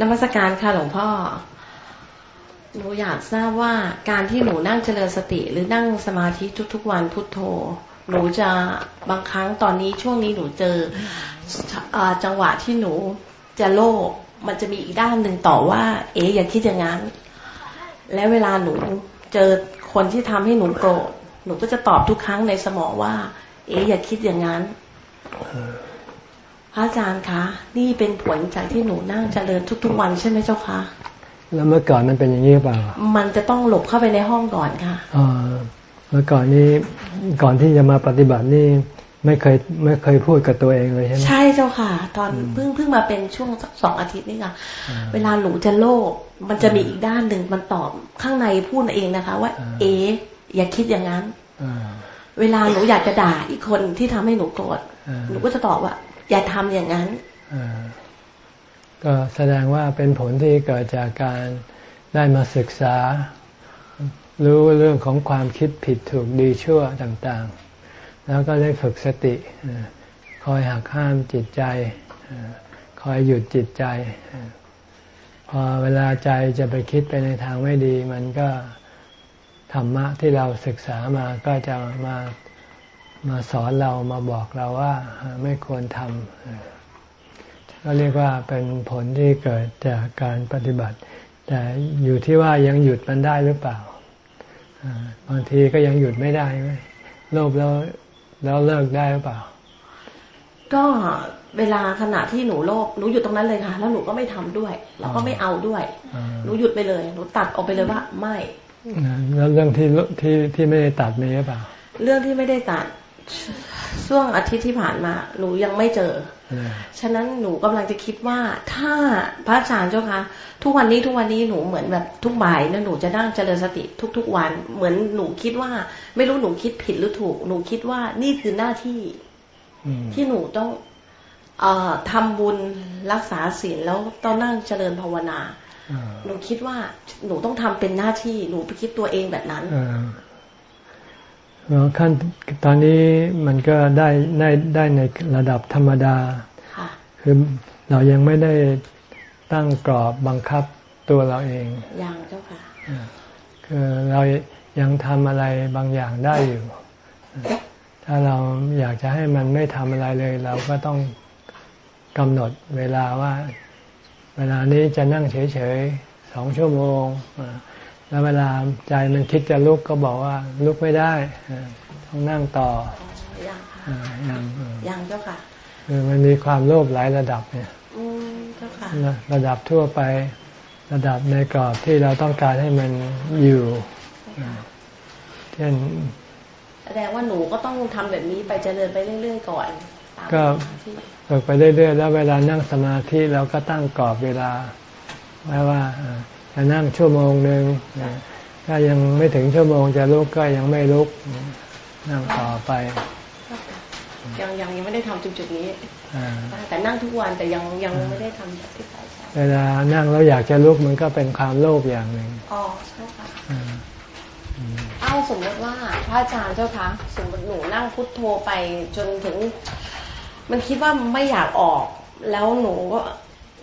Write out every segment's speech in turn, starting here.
นมัสการค่ะหลวงพ่อ หนูอยากทราบว่าการที่หนูนั่งเจริญสติ หรือนั่งสมาธิทุกๆวันพุทโธ หนูจะบางครั้งตอนนี้ช่วงนี้หนูเจอจังหวะที่หนูจะโลภมันจะมีอีกด้านหนึ่งต่อว่า เอ๊อย่าคิดอย่างนั้น และเวลาหนูเจอคนที่ทำให้หนูโกรธหนูก็จะตอบทุกครั้งในสมองว่า เอ๊อย่าคิดอย่างนั้น พระอาจารย์คะนี่เป็นผลจากที่หนูนั่งเจริญทุก ๆ วันใช่ไหมเจ้าคะแล้วเมื่อก่อนมันเป็นอย่างนี้เปล่า มันจะต้องหลบเข้าไปในห้องก่อนค่ะอ๋อเมื่อก่อนนี้ก่อนที่จะมาปฏิบัตินี่ไม่เคยไม่เคยพูดกับตัวเองเลยใช่ไหมใช่เจ้าค่ะ ตอนเพิ่งเพิ่งมาเป็นช่วงสักสองอาทิตย์นี่ค่ะ เวลาหนูจะโลภมันจะมีอีกด้านหนึ่งมันตอบข้างในพูดเองนะคะ ว่า เอ๋อย่าคิดอย่างนั้นเวลาหนูอยากจะด่าอีกคนที่ทำให้หนูโกรธหนูก็จะตอบว่า อย่าทำอย่างนั้นก็แสดงว่าเป็นผลที่เกิดจากการได้มาศึกษา รู้เรื่องของความคิดผิดถูกดีชั่วต่างๆ แล้วก็ได้ฝึกสติคอยหักห้ามจิตใจ คอยหยุดจิตใจ พอเวลาใจจะไปคิดไปในทางไม่ดี มันก็ธรรมะที่เราศึกษามาก็จะมา มาสอนเรามาบอกเราว่าไม่ควรทำก็เรียกว่าเป็นผลที่เกิดจากการปฏิบัติ แต่อยู่ที่ว่ายังหยุดมันได้หรือเปล่าบางทีก็ยังหยุดไม่ได้ไหมโลภแล้วแล้วเลิกได้หรือเปล่า ก็เวลาขณะที่หนูโลภหนูหยุดตรงนั้นเลยค่ะ แล้วหนูก็ไม่ทำด้วยแล้วก็ไม่เอาด้วยหนูหยุดไปเลยหนูตัดออกไปเลยว่าไม่แล้วเรื่องที่ที่ที่ไม่ได้ตัดมีหรือเปล่า เรื่องที่ไม่ได้ตัด ช่วงอาทิตย์ที่ผ่านมาหนูยังไม่เจอ ฉะนั้นหนูกำลังจะคิดว่าถ้าพระอาจารย์เจ้าคะทุกวันนี้ทุกวันนี้หนูเหมือนแบบทุกบ่ายนะหนูจะนั่งเจริญสติทุก ๆ วัน เหมือนหนูคิดว่า ไม่รู้หนูคิดผิดหรือถูก หนูคิดว่านี่คือหน้าที่ที่หนูต้องเอ่อทำบุญรักษาศีลแล้วต้องนั่งเจริญภาวนาหนูคิดว่าหนูต้องทำเป็นหน้าที่หนูไปคิดตัวเองแบบนั้น ขั้นตอนนี้มันก็ได้ได้ได้ในระดับธรรมดา คือเรายังไม่ได้ตั้งกรอบบังคับตัวเราเอง ยังเจ้าค่ะ คือเรายังทำอะไรบางอย่างได้อยู่ ถ้าเราอยากจะให้มันไม่ทำอะไรเลย เราก็ต้องกำหนดเวลาว่า เวลานี้จะนั่งเฉยๆสองชั่วโมง แล้วเวลาใจมันคิดจะลุกก็บอกว่าลุกไม่ได้ต้องนั่งต่อยังค่ะยังยังเจ้าค่ะคือมันมีความโลภหลายระดับเนี่ยระดับทั่วไประดับในกรอบที่เราต้องการให้มันอยู่เช่นแสดงว่าหนูก็ต้องทำแบบนี้ไปเจริญไปเรื่อยๆก่อนก็ฝึกไปเรื่อยๆแล้วเวลานั่งสมาธิเราก็ตั้งกรอบเวลาไว้ว่า จะนั่งชั่วโมงหนึ่งถ้ายังไม่ถึงชั่วโมงจะลุกก็ยังไม่ลุกนั่งต่อไป ยังยังยังไม่ได้ทำจุดๆนี้แต่นั่งทุกวันแต่ยังยังไม่ได้ทำที่ายเวลานั่งแล้วอยากจะลุกมันก็เป็นความโลภอย่างหนึ่งอ๋อใช่ค่ะเอาสมมติว่าพระอาจารย์เจ้าคะสมมติหนูนั่งพุทโธไปจนถึง มันคิดว่าไม่อยากออก แล้วหนูก็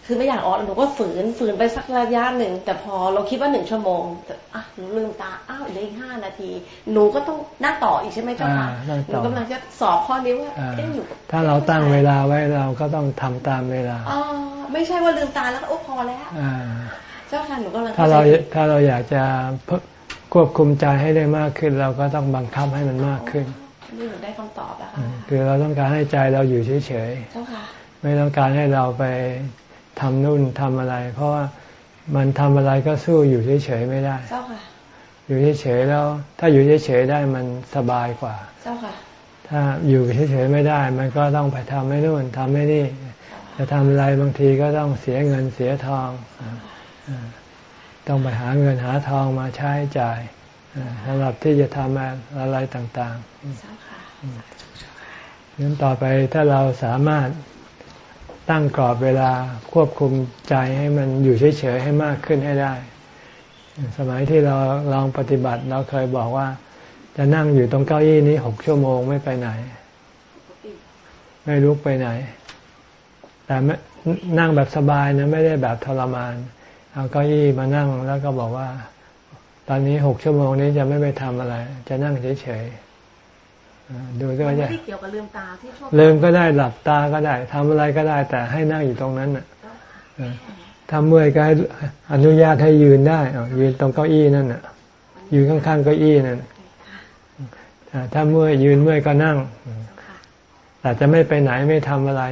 คือไม่อยากออกหนูก็ฝืนฝืนไปสักระยะหนึ่ง แต่พอเราคิดว่าหนึ่งชั่วโมงอะหนูลืมตาอ้าวเหลือห้านาที หนูก็ต้องนั่งต่ออีกใช่ไหมเจ้าค่ะหนูกำลังจะสอบข้อนี้ว่าเอ๊ะอยู่ถ้าเราตั้งเวลาไว้เราก็ต้องทำตามเวลาอ๋อไม่ใช่ว่าลืมตาแล้วโอ้พอแล้วเจ้าค่ะหนูกำลังถ้าเราถ้าเราอยากจะควบคุมใจให้ได้มากขึ้น เราก็ต้องบังคับให้มันมากขึ้นนี่หนูได้คำตอบแล้วค่ะคือเราต้องการให้ใจเราอยู่เฉยๆเจ้าค่ะไม่ต้องการให้เราไป ทำนู่นทำอะไร เพราะว่ามันทำอะไรก็สู้อยู่เฉยๆไม่ได้เจ้าค่ะอยู่เฉยๆแล้ว ถ้าอยู่เฉยๆได้มันสบายกว่า เจ้าค่ะ ถ้าอยู่เฉยๆไม่ได้ มันก็ต้องไปทำให้นู่นทำให้นี่ จะทำอะไรบางทีก็ต้องเสียเงินเสียทองต้องไปหาเงินหาทองมาใช้จ่ายสำหรับที่จะทำอะไรต่างๆนั้นต่อไปถ้าเราสามารถ ตั้งกรอบเวลาควบคุมใจให้มันอยู่เฉยๆให้มากขึ้นให้ได้ สมัยที่เราลองปฏิบัติเราเคยบอกว่า จะนั่งอยู่ตรงเก้าอี้นี้หกชั่วโมงไม่ไปไหน ไม่ลุกไปไหน แต่นั่งแบบสบายนะไม่ได้แบบทรมาน เอาเก้าอี้มานั่งแล้วก็บอกว่า ตอนนี้หกชั่วโมงนี้จะไม่ไปทำอะไร จะนั่งเฉยๆ ดูด้วยจะไม่เกี่ยวกับลืมตาที่ชอบลืมก็ได้หลับตาก็ได้ทำอะไรก็ได้ แต่ให้นั่งอยู่ตรงนั้นอะถ้าเมื่อยก็ให้อนุญาตให้ยืนได้ยืนตรงเก้าอี้นั่นอะ ยืนข้างๆเก้าอี้นั่นถ้าเมื่อยยืนเมื่อยก็นั่งแต่จะไม่ไปไหนไม่ทำอะไร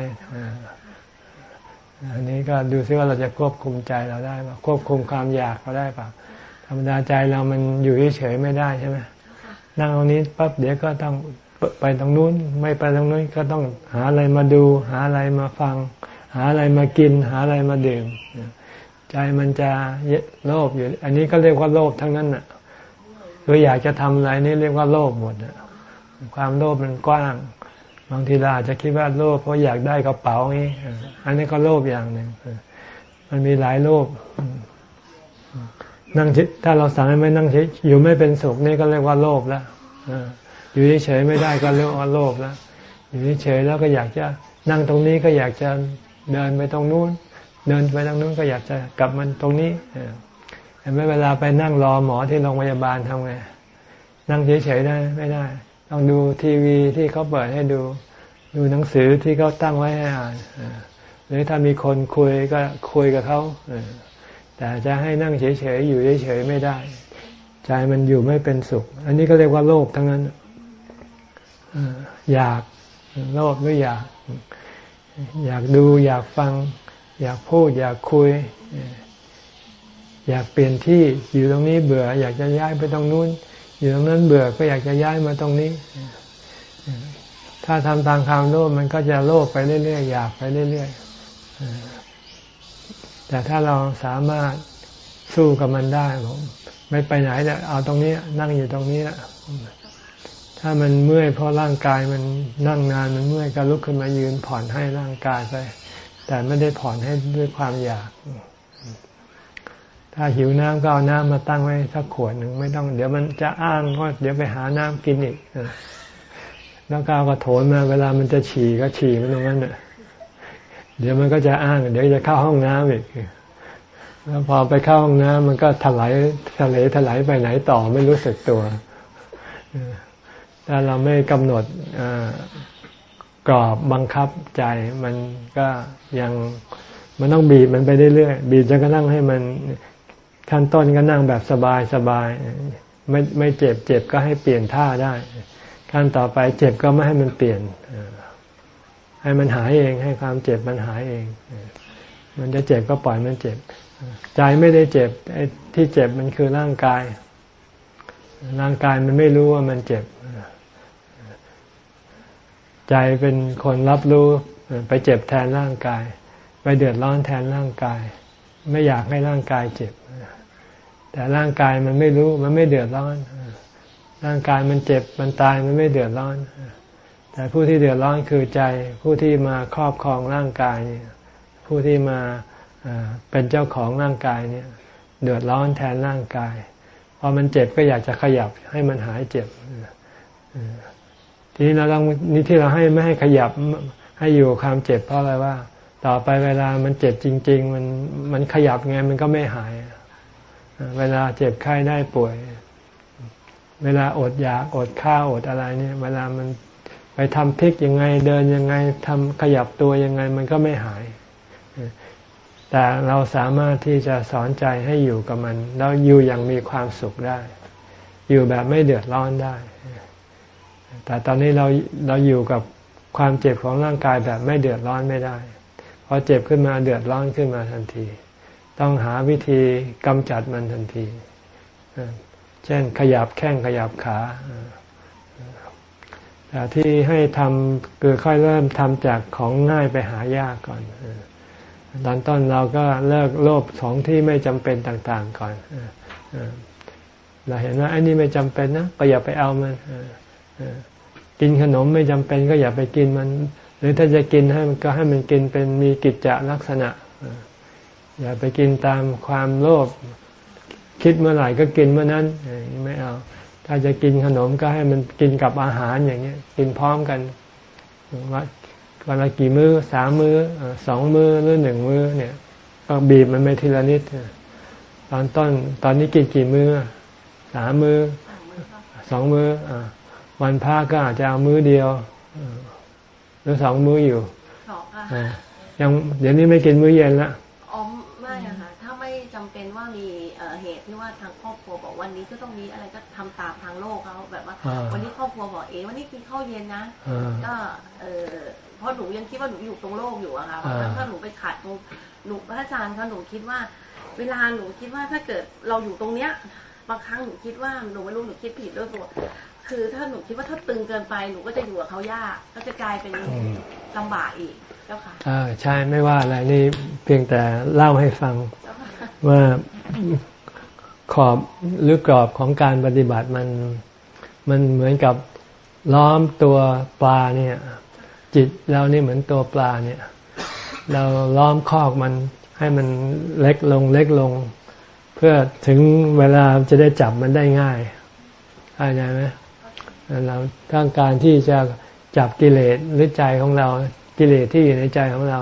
อันนี้ก็ดูซิว่าเราจะควบคุมใจเราได้ป่ะควบคุมความอยากเราได้ป่ะธรรมดาใจเรามันอยู่เฉยไม่ได้ใช่ไหมนั่งตรงนี้ปั๊บเดี๋ยวก็ต้อง ไปตรงนู้น ไม่ไปตรงนู้นก็ต้องหาอะไรมาดู หาอะไรมาฟัง หาอะไรมากิน หาอะไรมาดื่มใจมันจะโลภอยู่ อันนี้ก็เรียกว่าโลภทั้งนั้นน่ะคืออยากจะทำอะไรนี่เรียกว่าโลภหมดความโลภมันกว้าง บางทีเราอาจจะคิดว่าโลภเพราะอยากได้กระเป๋างี้อันนี้ก็โลภอย่างหนึ่งมันมีหลายโลภนั่งถ้าเราสั่งให้ไม่นั่งเฉยอยู่ไม่เป็นสุขนี่ก็เรียกว่าโลภแล้ว อยู่เฉยไม่ได้ก็เรียกว่าโลภแล้วอยู่เฉยแล้วก็อยากจะนั่งตรงนี้ก็อยากจะเดินไปตรงนู้น เดินไปตรงนู้นก็อยากจะกลับมันตรงนี้เห็นไหมเวลาไปนั่งรอหมอที่โรงพยาบาลทำไงนั่งเฉยๆได้ไม่ได้ ต้องดูทีวีที่เขาเปิดให้ดู ดูหนังสือที่เขาตั้งไว้ให้อ่านหรือถ้ามีคนคุยก็คุยกับเขาแต่จะให้นั่งเฉยๆอยู่เฉยๆไม่ได้ ใจมันอยู่ไม่เป็นสุข อันนี้ก็เรียกว่าโลภทั้งนั้น อยากโลภหรืออยาก อยากดูอยากฟัง อยากพูด อยากคุย อยากเปลี่ยนที่อยู่ตรงนี้เบื่อ อยากจะย้ายไปตรงนู้น อยู่ตรงนั้นเบื่อก็อยากจะย้ายมาตรงนี้ ถ้าทำตามความโลภมันก็จะโลภไปเรื่อยๆอยากไปเรื่อยๆแต่ถ้าเราสามารถสู้กับมันได้ผมไม่ไปไหนแต่เอาตรงนี้ นั่งอยู่ตรงนี้ ถ้ามันเมื่อยเพราะร่างกายมันนั่งนานมันเมื่อยก็ลุกขึ้นมายืนผ่อนให้ร่างกายไป แต่ไม่ได้ผ่อนให้ด้วยความอยาก ถ้าหิวน้ำก็เอาน้ำมาตั้งไว้สักขวดหนึ่งไม่ต้อง เดี๋ยวมันจะอ้างว่าเดี๋ยวไปหาน้ำกินอีกแล้วก็เอากระโถนมาเวลามันจะฉี่ก็ฉี่มันตรงนั้นเน่ยเดี๋ยวมันก็จะอ้าง เดี๋ยวจะเข้าห้องน้ำอีกแล้วพอไปเข้าห้องน้ำมันก็ถลายทะเลถลายไปไหนต่อไม่รู้สึกตัว ถ้าเราไม่กำหนดกรอบบังคับใจมันก็ยังมันต้องบีบมันไปเรื่อยๆบีบจนกระทั่งให้มันขั้นต้นก็นั่งแบบสบายสบายไม่ไม่เจ็บเจ็บก็ให้เปลี่ยนท่าได้ ขั้นต่อไปเจ็บก็ไม่ให้มันเปลี่ยนให้มันหายเองให้ความเจ็บมันหายเอง มันจะเจ็บก็ปล่อยมันเจ็บ ใจไม่ได้เจ็บไอ้ที่เจ็บมันคือร่างกาย ร่างกายมันไม่รู้ว่ามันเจ็บ ใจเป็นคนรับรู้ไปเจ็บแทนร่างกาย ไปเดือดร้อนแทนร่างกาย ไม่อยากให้ร่างกายเจ็บ แต่ร่างกายมันไม่รู้มันไม่เดือดร้อน ร่างกายมันเจ็บมันตายมันไม่เดือดร้อน แต่ผู้ที่เดือดร้อนคือใจผู้ที่มาครอบครองร่างกายเนี่ยผู้ที่มาเป็นเจ้าของร่างกายเนี่ยเดือดร้อนแทนร่างกายพอมันเจ็บก็อยากจะขยับให้มันหายเจ็บ ทีนี้เราต้องนี่ที่เราให้ไม่ให้ขยับให้อยู่ความเจ็บเพราะอะไรว่า ต่อไปเวลามันเจ็บจริง ๆ มันมันขยับไงมันก็ไม่หาย เวลาเจ็บไข้ได้ป่วย เวลาอดอยากอดข้าวอดอะไรเนี่ย เวลามันไปทำพลิกยังไงเดินยังไงทำขยับตัวยังไงมันก็ไม่หาย แต่เราสามารถที่จะสอนใจให้อยู่กับมัน แล้วอยู่อย่างมีความสุขได้ อยู่แบบไม่เดือดร้อนได้ แต่ตอนนี้เราเราอยู่กับความเจ็บของร่างกายแบบไม่เดือดร้อนไม่ได้พอเจ็บขึ้นมาเดือดร้อนขึ้นมาทันที ต้องหาวิธีกำจัดมันทันที เช่นขยับแข้งขยับขาแต่ที่ให้ทำคือค่อยเริ่มทำจากของง่ายไปหายากก่อนตอนต้นเราก็เลิกโลภของที่ไม่จำเป็นต่างๆก่อนเราเห็นว่าอันนี้ไม่จำเป็นนะก็อย่าไปเอามัน กินขนมไม่จำเป็นก็อย่าไปกินมัน หรือถ้าจะกินให้มันก็ให้มันกินเป็นมีกิจจลักษณะ อย่าไปกินตามความโลภคิดเมื่อไหร่ก็กินเมื่อนั้นไม่เอา ถ้าจะกินขนมก็ให้มันกินกับอาหารอย่างเงี้ย กินพร้อมกันว่าวันละกี่มือ้อสามมือ้อสองมือ้อหรือหนึ่งมื้อเนี่ย ก็บีบมันไปทีละนิดตอนต้นตอนนี้กินกี่มื้อสามมือ้อสองมื้อ วันพระก็อาจจะเอามื้อเดียวหรือสองมื้ออยู่สองค่ะยังเดี๋ยวนี้ไม่กินมื้อเย็นละอ๋อไม่อะค่ะถ้าไม่จำเป็นว่ามีเหตุที่ว่าทางครอบครัวบอกวันนี้ก็ต้องมีอะไรก็ทำตามทางโลกเขาแบบว่า วันนี้ครอบครัวบอกเอ๋วันนี้กินข้าวเย็นนะก็เออเพราะหนูยังคิดว่าหนูอยู่ตรงโลกอยู่อะค่ะเพราะถ้าหนูไปขัดตรงหนูพระอาจารย์คะหนูคิดว่า เวลาหนูคิดว่าถ้าเกิดเราอยู่ตรงเนี้ยบางครั้งหนูคิดว่าหนูไม่รู้หนูคิดผิดด้วยตัว คือถ้าหนูคิดว่าถ้าตึงเกินไปหนูก็จะอยู่กับเขายาก ก็จะกลายเป็นลำบากอีกเจ้าค่ะอ่าใช่ไม่ว่าอะไรนี่เพียงแต่เล่าให้ฟังว่าขอบหรือกรอบของการปฏิบัติมันมันเหมือนกับล้อมตัวปลาเนี่ย จิตเรานี่เหมือนตัวปลาเนี่ย เราล้อมคอกมันให้มันเล็กลงเล็กลง เพื่อถึงเวลาจะได้จับมันได้ง่ายเข้าใจไหม เราต้องการที่จะจับกิเลสหรือใจของเรากิเลสที่อยู่ในใจของเรา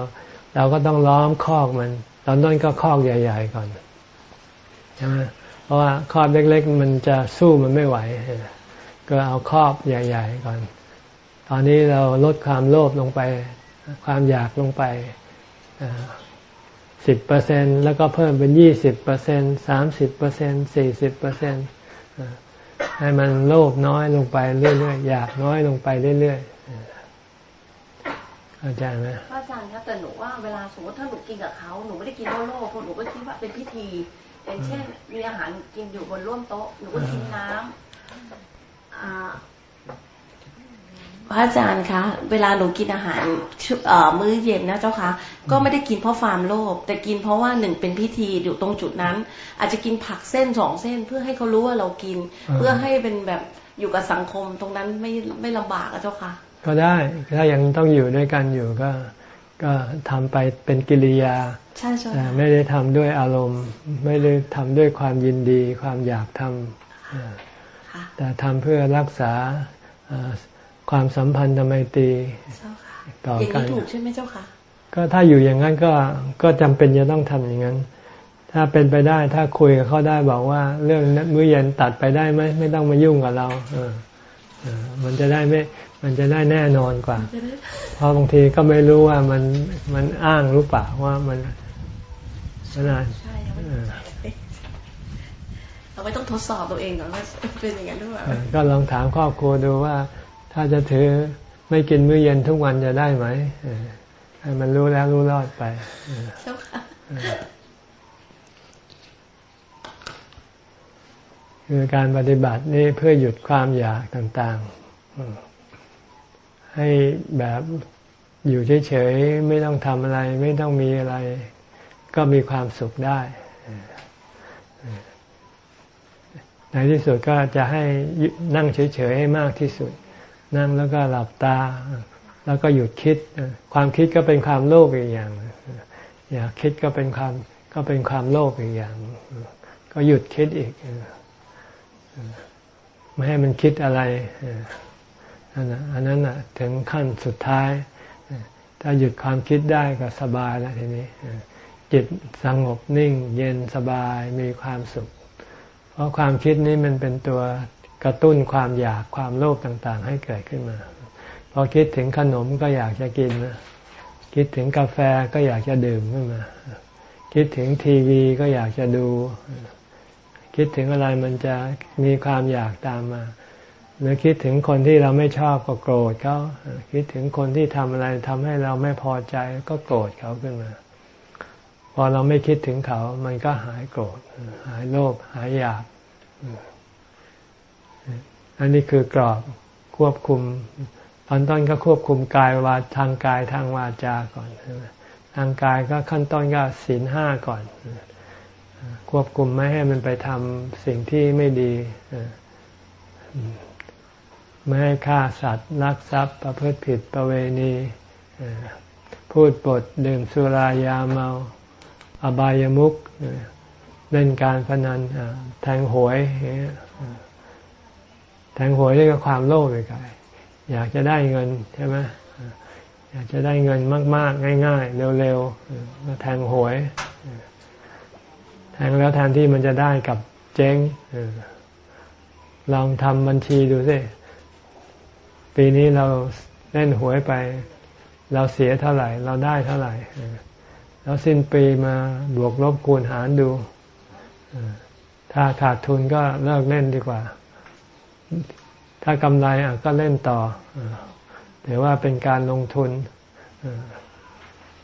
เราก็ต้องล้อมคอกมันตอนต้นก็คอกใหญ่ ๆ ก่อนใช่ไหมเพราะว่าคอกเล็ก ๆ มันจะสู้มันไม่ไหว ก็เอาคอบใหญ่ ๆ ก่อน ตอนนี้เราลดความโลภลงไป ความอยากลงไปสิบเปอร์เซ็นแล้วก็เพิ่มเป็นยี่สิบเปอร์เซ็นสามสิบเปอร์เซ็นสี่สิบเปอร์เซ็นต์ ให้มันโลภน้อยลงไปเรื่อยๆอยากน้อยลงไปเรื่อยๆเข้าใจไหมอาจารย์ครับแต่หนูว่าเวลาสมมติถ้าหนูกินกับเขาหนูไม่ได้กินโลภเพราะหนูก็คิดว่าเป็นพิธีอย่างเช่นมีอาหารกินอยู่บนร่วมโต๊ะหนูก็กินน้ำ พระอาจารย์คะ เวลาหนูกินอาหารมื้อเย็นนะเจ้าคะก็ไม่ได้กินเพราะความโลภแต่กินเพราะว่าหนึ่งเป็นพิธีอยู่ตรงจุดนั้น อาจจะกินผักเส้นสองเส้น เพื่อให้เขารู้ว่าเรากิน เพื่อให้เป็นแบบอยู่กับสังคมตรงนั้นไม่ไม่ลำบากอะเจ้าค่ะก็ได้ถ้ายังต้องอยู่ด้วยกันอยู่ก็ก็ทำไปเป็นกิริยาใช่ใช่ไม่ได้ทำด้วยอารมณ์ ไม่ได้ทำด้วยความยินดี ความอยากทำแต่ทำเพื่อรักษา ความสัมพันธ์ทำไมตีต่อกันถูกใช่ไหมเจ้าค่ะก็ถ้าอยู่อย่างนั้นก็ก็จำเป็นจะต้องทำอย่างนั้น ถ้าเป็นไปได้ถ้าคุยกับเขาได้บอกว่า เรื่องมื้อเย็นตัดไปได้ไหมไม่ต้องมายุ่งกับเรา เออมันจะได้ไม่ มันจะได้แน่นอนกว่า เพราะบางทีก็ไม่รู้ว่ามันมันอ้างรู้ป่าว่ามันมันอะไรเราไม่ต้องทดสอบตัวเองก่อนว่าเป็นอย่างนั้นด้วยก็ลองถามครอบครัวดูว่า ถ้าจะถือไม่กินมื้อเย็นทุกวันจะได้ไหมให้มันรู้แล้วรู้รอดไปเจ้าค่ะคือการปฏิบัตินี่เพื่อหยุดความอยากต่างๆ ให้แบบอยู่เฉยๆไม่ต้องทำอะไร ไม่ต้องมีอะไร ก็มีความสุขได้ในที่สุดก็จะให้นั่งเฉยๆให้มากที่สุด นั่งแล้วก็หลับตา แล้วก็หยุดคิด ความคิดก็เป็นความโลภอีกอย่าง อยากคิดก็เป็นความก็เป็นความโลภอีกอย่าง ก็หยุดคิดอีก ไม่ให้มันคิดอะไรอันนั้นถึงขั้นสุดท้าย ถ้าหยุดความคิดได้ก็สบายแล้วทีนี้ จิตสงบนิ่ง เย็นสบายมีความสุข เพราะความคิดนี้มันเป็นตัว กระตุ้นความอยากความโลภต่างๆ ให้เกิดขึ้นมา พอคิดถึงขนมก็อยากจะกิน คิดถึงกาแฟก็อยากจะดื่มขึ้นมา คิดถึงทีวีก็อยากจะดู คิดถึงอะไรมันจะมีความอยากตามมา หรือคิดถึงคนที่เราไม่ชอบก็โกรธเขาคิดถึงคนที่ทำอะไรทำให้เราไม่พอใจก็โกรธเขาขึ้นมา พอเราไม่คิดถึงเขา มันก็หายโกรธ หายโลภ หายอยาก อันนี้คือกรอบควบคุม ตอนต้นก็ควบคุมกายวาทางกายทางวาจาก่อนทางกายก็ขั้นต้นก็ศีลห้าก่อน ควบคุมไม่ให้มันไปทำสิ่งที่ไม่ดีไม่ให้ฆ่าสัตว์ลักทรัพย์ ประพฤติผิดประเวณีพูดปดดื่มสุรายาเมา อบายามุขเล่นการพนันแทงหวย แทงหวยนี่ก็ความโลภไปกายอยากจะได้เงินใช่ไหมอยากจะได้เงินมาก ๆ ง่าย ๆ เร็วๆมาแทงหวย แทงแล้วแทนที่มันจะได้กับเจ๊งลองทำบัญชีดูสิ ปีนี้เราเล่นหวยไป เราเสียเท่าไหร่ เราได้เท่าไหร่ แล้วสิ้นปีมาบวกลบคูณหารดู ถ้าขาดทุนก็เลิกเล่นดีกว่า ถ้ากำไรก็เล่นต่อแต่ว่าเป็นการลงทุน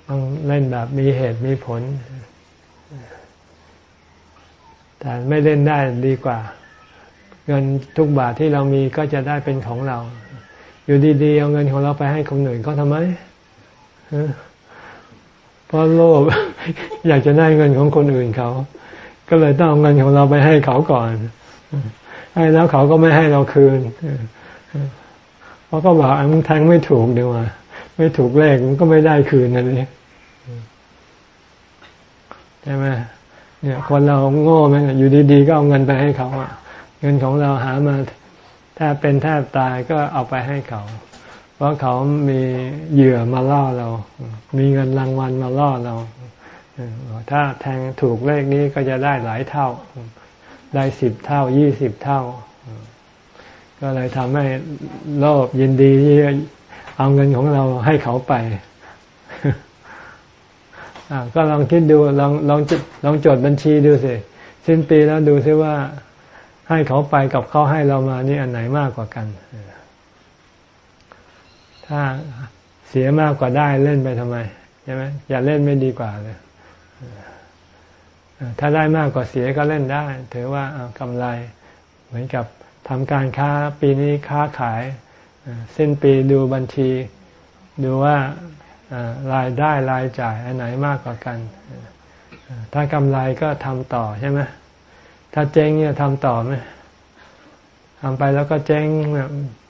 ต้องเล่นแบบมีเหตุมีผล แต่ไม่เล่นได้ดีกว่า เงินทุกบาทที่เรามีก็จะได้เป็นของเรา อยู่ดีๆเอาเงินของเราไปให้คนอื่นก็ทำไมเพราะโลภอยากจะได้เงินของคนอื่นเขา ก็เลยต้องเอาเงินของเราไปให้เขาก่อน ให้แล้วเขาก็ไม่ให้เราคืนเพราะก็บอกมึงแทงไม่ถูกดีว่าไม่ถูกเลขมันก็ไม่ได้คืนนั่นเองใช่ไหมเนี่ย คนเราโง่ไหมอยู่ดีๆก็เอาเงินไปให้เขาอะ เงินของเราหามาแทบเป็นแทบตายก็เอาไปให้เขา เพราะเขามีเหยื่อมาล่อเรา มีเงินรางวัลมาล่อเราถ้าแทงถูกเลขนี้ก็จะได้หลายเท่า ได้สิบเท่ายี่สิบเท่า ก็เลยทำให้โลภยินดีที่เอาเงินของเราให้เขาไปก็ลองคิดดูลองลองจดลองจดบัญชีดูสิสิ้นปีแล้วดูซิว่าให้เขาไปกับเขาให้เรามานี่อันไหนมากกว่ากัน ถ้าเสียมากกว่าได้เล่นไปทำไมใช่ไหมอย่าเล่นไม่ดีกว่าเลย ถ้าได้มากกว่าเสียก็เล่นได้ ถือว่ากำไร เหมือนกับทำการค้าปีนี้ค้าขายสิ้นปีดูบัญชี ดูว่ารายได้รายจ่ายอันไหนมากกว่ากัน ถ้ากำไรก็ทำต่อใช่ไหมถ้าเจ๊งเนี่ยทำต่อไหมทำไปแล้วก็เจ๊ง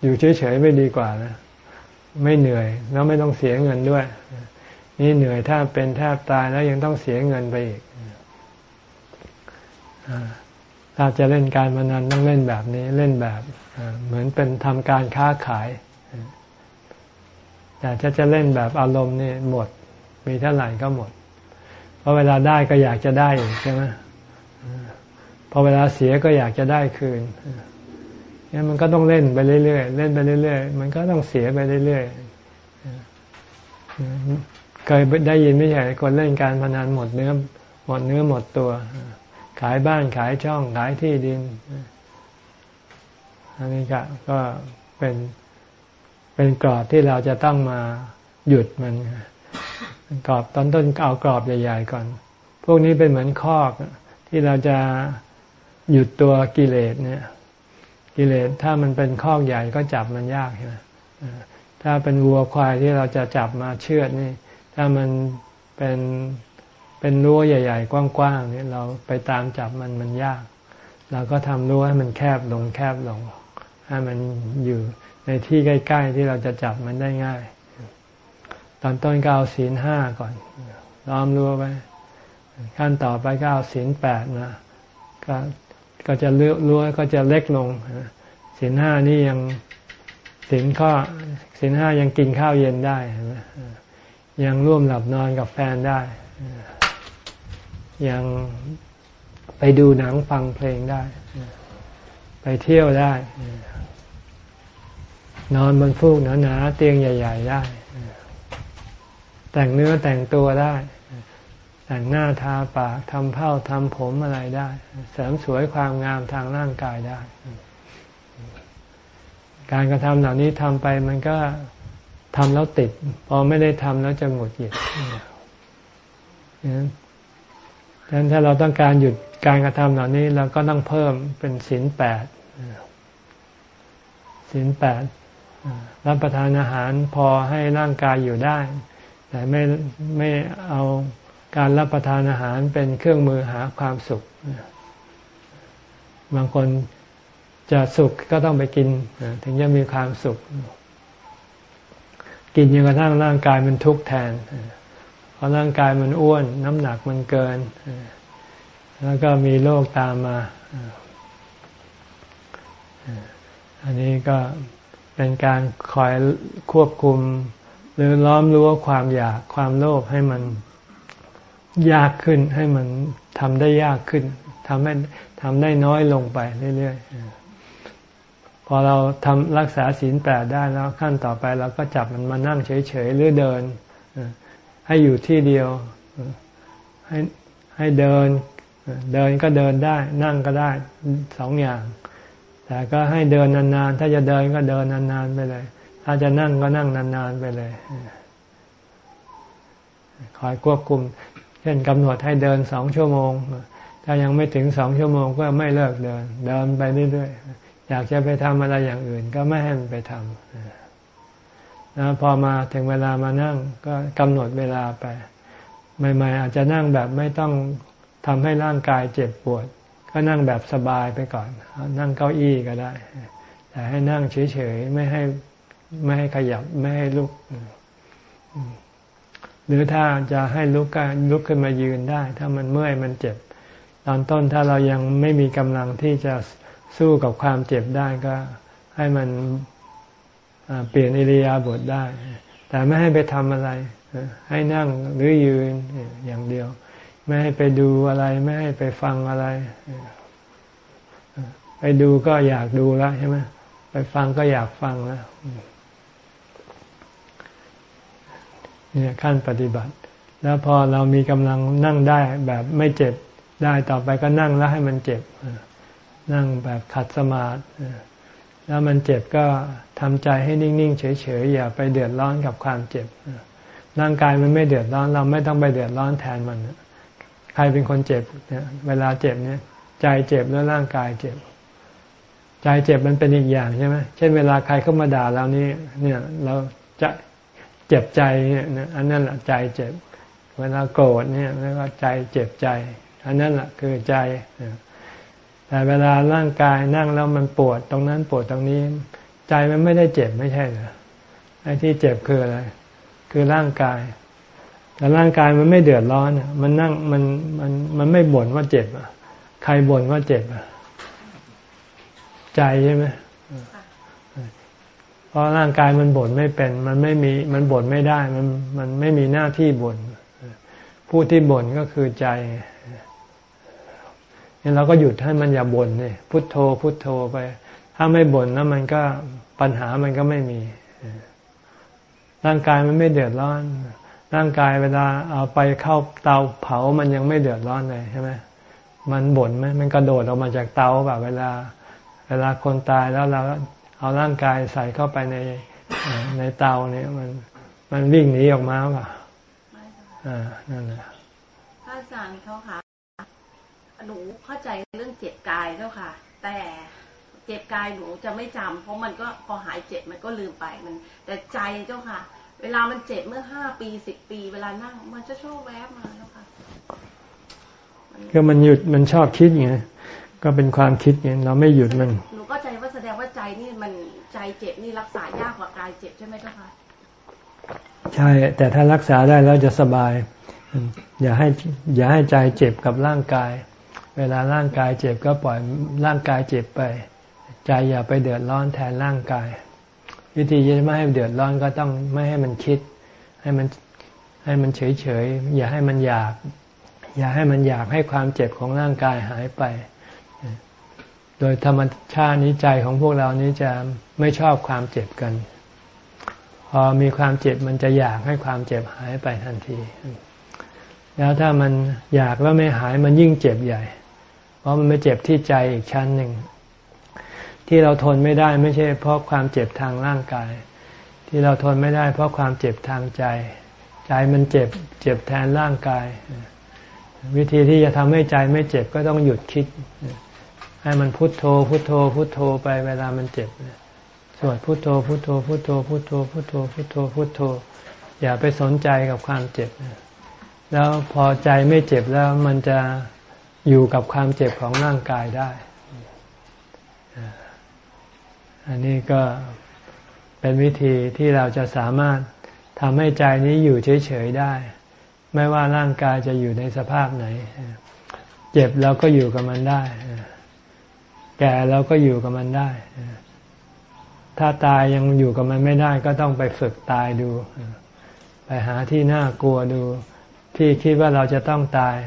อยู่เฉยๆไม่ดีกว่านะไม่เหนื่อยแล้วไม่ต้องเสียเงินด้วย นี่เหนื่อยถ้าเป็นแทบตายแล้วยังต้องเสียเงินไปอีก ถ้าจะเล่นการพนันต้องเล่นแบบนี้เล่นแบบเหมือนเป็นทำการค้าขายแต่ถ้าจะเล่นแบบอารมณ์นี่หมด มีเท่าไหร่ก็หมด เพราะเวลาได้ก็อยากจะได้ใช่ไหมพอเวลาเสียก็อยากจะได้คืนนี่มันก็ต้องเล่นไปเรื่อยๆเล่นไปเรื่อยๆ มันก็ต้องเสียไปเรื่อยๆเคยได้ยินไม่ใช่คนเล่นการพนันหมดเนื้อหมดเนื้อหมดตัว ขายบ้านขายช่องขายที่ดิน อันนี้ก็ก็เป็นเป็นกรอบที่เราจะต้องมาหยุดมันกรอบตอนต้นเอากรอบใหญ่ๆก่อน พวกนี้เป็นเหมือนคอกที่เราจะหยุดตัวกิเลสเนี่ย กิเลสถ้ามันเป็นคอกใหญ่ก็จับมันยากใช่ไหมถ้าเป็นวัวควายที่เราจะจับมาเชือดนี่ ถ้ามันเป็น เป็นรั้วใหญ่ ๆ กว้างๆนี่เราไปตามจับมันมันยาก เราก็ทำรั้วให้มันแคบลงแคบลงให้มันอยู่ในที่ใกล้ ๆ ที่เราจะจับมันได้ง่าย ตอนต้นก็เอาศีลห้าก่อนล้อมรั้วไว้ขั้นต่อไปก็เอาศีลแปดมาก็ก็จะเลือกรั้วก็จะเล็กลงศีลห้านี่ยังศีลข้อศีลห้ายังกินข้าวเย็นได้ยังร่วมหลับนอนกับแฟนได้ ยังไปดูหนังฟังเพลงได้ ไปเที่ยวได้ นอนบนฟูกหนาๆเตียงใหญ่ ๆ ได้ แต่งเนื้อแต่งตัวได้ แต่งหน้าทาปากทำเผ้าทำผมอะไรได้ เสริมสวยความงามทางร่างกายได้ การกระทำเหล่านี้ทำไปมันก็ทำแล้วติด พอไม่ได้ทำแล้วจะหงุดหงิด ดังนั้นถ้าเราต้องการหยุดการกระทำเหล่านี้เราก็ต้องเพิ่มเป็นศีลแปดศีลแปดรับประทานอาหารพอให้ร่างกายอยู่ได้ แต่ไม่ไม่เอาการรับประทานอาหารเป็นเครื่องมือหาความสุข บางคนจะสุขก็ต้องไปกิน ถึงจะมีความสุข กินจนกระทั่งร่างกายมันทุกข์แทน พราะร่างกายมันอ้วน น้ำหนักมันเกิน แล้วก็มีโรคตามมา อันนี้ก็เป็นการคอยควบคุม หรือล้อมรั้วความอยากความโลภให้มันยากขึ้นให้มันทำได้ยากขึ้นทำให้ทำได้น้อยลงไปเรื่อยๆ พอเราทำรักษาศีลแปดได้แล้วขั้นต่อไปเราก็จับมันมานั่งเฉยๆหรือเดิน ให้อยู่ที่เดียว ให้ให้เดิน เดินก็เดินได้ นั่งก็ได้สองอย่าง แต่ก็ให้เดินนานๆ ถ้าจะเดินก็เดินนานๆไปเลย ถ้าจะนั่งก็นั่งนานๆไปเลย คอยควบคุม เช่นกำหนดให้เดินสองชั่วโมง ถ้ายังไม่ถึงสองชั่วโมงก็ไม่เลิกเดิน เดินไปเรื่อยๆ อยากจะไปทำอะไรอย่างอื่น ก็ไม่ให้มันไปทำ นะพอมาถึงเวลามานั่งก็กำหนดเวลาไป ใหม่ๆ อาจจะนั่งแบบไม่ต้องทำให้ร่างกายเจ็บปวด ก็นั่งแบบสบายไปก่อน นั่งเก้าอี้ก็ได้ แต่ให้นั่งเฉยๆ ไม่ให้ไม่ให้ขยับไม่ให้ลุก หรือถ้าจะให้ลุกก็ลุกขึ้นมายืนได้ ถ้ามันเมื่อยมันเจ็บ ตอนต้นถ้าเรายังไม่มีกำลังที่จะสู้กับความเจ็บได้ก็ให้มัน เปลี่ยนอิริยาบถได้ แต่ไม่ให้ไปทำอะไร ให้นั่งหรือยืนอย่างเดียว ไม่ให้ไปดูอะไร ไม่ให้ไปฟังอะไร ไปดูก็อยากดูแล้วใช่ไหมไปฟังก็อยากฟังแล้วเนี่ยขั้นปฏิบัติ แล้วพอเรามีกำลังนั่งได้แบบไม่เจ็บได้ต่อไปก็นั่งแล้วให้มันเจ็บ นั่งแบบขัดสมาธิแล้วมันเจ็บก็ ทำใจให้นิ่งๆเฉยๆอย่าไปเดือดร้อนกับความเจ็บร่างกายมันไม่เดือดร้อนเราไม่ต้องไปเดือดร้อนแทนมัน ใครเป็นคนเจ็บเนี่ยเวลาเจ็บเนี่ยใจเจ็บแล้วร่างกายเจ็บ ใจเจ็บมันเป็นอีกอย่างใช่ไหมเช่นเวลาใครเข้ามาด่าเรานี่เนี่ยเราจะเจ็บใจเนี่ยอันนั้นแหละใจเจ็บ เวลาโกรธเนี่ยแล้วก็ใจเจ็บใจ อันนั้นแหละคือใจแต่เวลาร่างกายนั่งแล้วมันปวดตรงนั้นปวดตรงนี้ ใจมันไม่ได้เจ็บไม่ใช่เหรอไอ้ที่เจ็บคืออะไร คือร่างกาย แต่ร่างกายมันไม่เดือดร้อนมันนั่งมันมันมันไม่บ่นว่าเจ็บอะใครบ่นว่าเจ็บอะใจใช่ไหมเพราะร่างกายมันบ่นไม่เป็น มันไม่มีมันบ่นไม่ได้ มันมันไม่มีหน้าที่บ่นผู้ที่บ่นก็คือใจนี่เราก็หยุดให้มันอย่าบ่นเนี่ยพุทโธพุทโธไป ถ้าไม่บ่นแล้วมันก็ปัญหามันก็ไม่มี ร่างกายมันไม่เดือดร้อน ร่างกายเวลาเอาไปเข้าเตาเผามันยังไม่เดือดร้อนเลยใช่ไหมมันบ่นไหมมันกระโดดออกมาจากเตาแบบเวลา เวลาคนตายแล้วเราเอาร่างกายใส่เข้าไปในในเตาเนี่ยมันมันวิ่งหนีออกมาป่ะอ่านั่นแหละพระอาจารย์เขาค่ะหนูเข้าใจเรื่องเจ็บกายแล้วค่ะ แต่ เจ็บกายหนูจะไม่จำเพราะมันก็พอหายเจ็บมันก็ลืมไปมัน แต่ใจเจ้าค่ะ เวลามันเจ็บเมื่อห้าปีสิบปี เวลานั่งมันจะชอบแวบมาแล้วค่ะก็มันหยุดมันชอบคิดไงก็เป็นความคิดไงเราไม่หยุดมันหนูก็ใจว่าแสดงว่าใจนี่มันใจเจ็บนี่รักษายากกว่ากายเจ็บใช่ไหมเจ้าคะใช่ แต่ถ้ารักษาได้แล้วจะสบาย อย่าให้อย่าให้ใจเจ็บกับร่างกาย เวลาร่างกายเจ็บก็ปล่อยร่างกายเจ็บไป ใจอย่าไปเดือดร้อนแทนร่างกาย วิธีจะไม่ให้เดือดร้อนก็ต้องไม่ให้มันคิด ให้มันให้มันเฉยเฉยอย่าให้มันอยาก อย่าให้มันอยากให้ความเจ็บของร่างกายหายไป โดยธรรมชาตินิใจของพวกเรานี้จะไม่ชอบความเจ็บกัน พอมีความเจ็บมันจะอยากให้ความเจ็บหายไปทันที แล้วถ้ามันอยากแล้วไม่หายมันยิ่งเจ็บใหญ่ เพราะมันไม่เจ็บที่ใจอีกชั้นหนึ่ง ที่เราทนไม่ได้ไม่ใช่เพราะความเจ็บทางร่างกาย ที่เราทนไม่ได้ เพราะความเจ็บทางใจ ใจมันเจ็บเจ็บแทนร่างกาย วิธีที่จะทำให้ใจไม่เจ็บก็ต้องหยุดคิด ให้มันพุโทโธ พุโทโธ พุโทโธไปเวลามันเจ็บสวดพุโทโธ พุโทโธ พุโทโธ พุโทโธ พุโทโธ พุโทโธ พุโทโธ อย่าไปสนใจกับความเจ็บ แล้วพอใจไม่เจ็บแล้วมันจะอยู่กับความเจ็บของร่างกายได้ อันนี้ก็เป็นวิธีที่เราจะสามารถทำให้ใจนี้อยู่เฉยๆได้ ไม่ว่าร่างกายจะอยู่ในสภาพไหน เจ็บเราก็อยู่กับมันได้ แก่เราก็อยู่กับมันได้ ถ้าตายยังอยู่กับมันไม่ได้ ก็ต้องไปฝึกตายดู ไปหาที่น่ากลัวดู ที่คิดว่าเราจะต้องตาย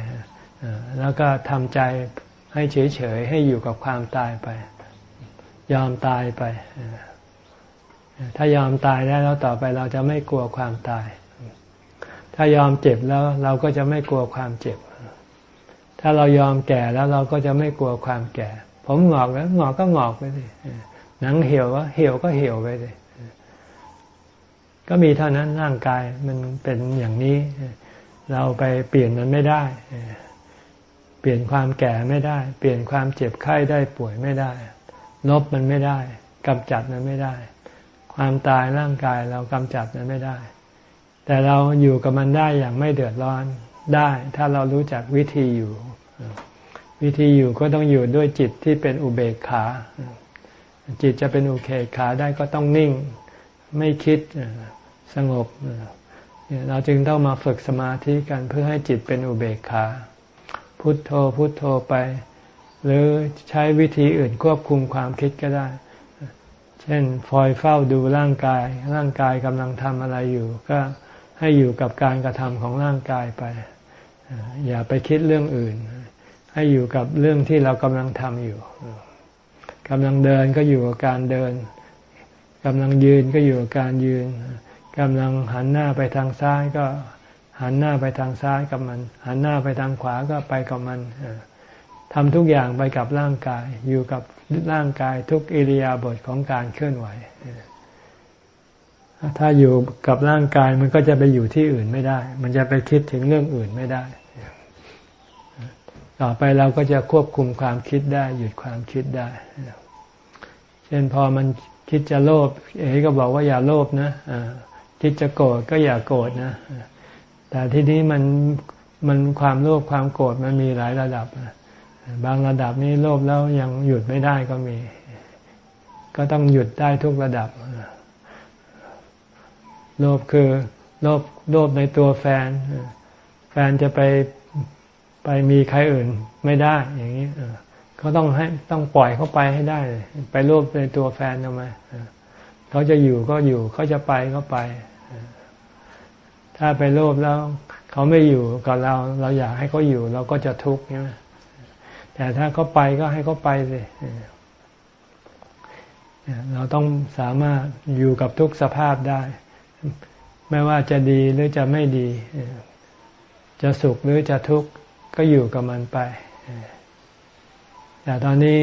แล้วก็ทำใจให้เฉยๆ ให้อยู่กับความตายไป ยอมตายไปถ้ายอมตายได้แล้วต่อไปเราจะไม่กลัวความตาย ถ้ายอมเจ็บแล้วเราก็จะไม่กลัวความเจ็บ ถ้าเรายอมแก่แล้วเราก็จะไม่กลัวความแก่ ผมหงอกแล้วหงอกก็หงอกไปสิหนังเหี่ยวก็เหี่ยวก็เหี่ยวไปสิก็มีเท่านั้นร่างกายมันเป็นอย่างนี้ เราไปเปลี่ยนมันไม่ได้ เปลี่ยนความแก่ไม่ได้ เปลี่ยนความเจ็บไข้ได้ป่วยไม่ได้ ลบมันไม่ได้กำจัดมันไม่ได้ ความตายร่างกายเรากำจัดมันไม่ได้ แต่เราอยู่กับมันได้อย่างไม่เดือดร้อนได้ ถ้าเรารู้จักวิธีอยู่ วิธีอยู่ก็ต้องอยู่ด้วยจิตที่เป็นอุเบกขา จิตจะเป็นอุเบกขาได้ก็ต้องนิ่ง ไม่คิดสงบเราจึงต้องมาฝึกสมาธิกันเพื่อให้จิตเป็นอุเบกขา พุทโธพุทโธไป หรือใช้วิธีอื่นควบคุมความคิดก็ได้ เช่นคอยเฝ้าดูร่างกาย ร่างกายกำลังทำอะไรอยู่ ก็ให้อยู่กับการกระทำของร่างกายไป อย่าไปคิดเรื่องอื่น ให้อยู่กับเรื่องที่เรากำลังทำอยู่กำลังเดินก็อยู่กับการเดินกำลังยืนก็อยู่กับการยืนกำลังหันหน้าไปทางซ้ายก็หันหน้าไปทางซ้ายกับมัน หันหน้าไปทางขวาก็ไปกับมัน ทำทุกอย่างไปกับร่างกาย อยู่กับร่างกายทุกอิริยาบถของการเคลื่อนไหว ถ้าอยู่กับร่างกายมันก็จะไปอยู่ที่อื่นไม่ได้ มันจะไปคิดถึงเรื่องอื่นไม่ได้ ต่อไปเราก็จะควบคุมความคิดได้ หยุดความคิดได้ เช่นพอมันคิดจะโลภเอ๋ก็บอกว่าอย่าโลภนะคิดจะโกรธก็อย่าโกรธนะ แต่ที่นี้มันมันความโลภความโกรธมันมีหลายระดับ บางระดับนี้โลภแล้วยังหยุดไม่ได้ก็มี ก็ต้องหยุดได้ทุกระดับ โลภคือโลภโลภในตัวแฟน แฟนจะไปไปมีใครอื่นไม่ได้อย่างนี้เขาต้องให้ต้องปล่อยเขาไปให้ได้ ไปโลภในตัวแฟนทำไมเขาจะอยู่ก็อยู่เขาจะไปก็ไป ถ้าไปโลภแล้วเขาไม่อยู่กับเรา เราอยากให้เขาอยู่ เราก็จะทุกข์ใช่ไหม แต่ถ้าเขาไปก็ให้เขาไปสิเราต้องสามารถอยู่กับทุกสภาพได้ ไม่ว่าจะดีหรือจะไม่ดี จะสุขหรือจะทุกข์ก็อยู่กับมันไป แต่ตอนนี้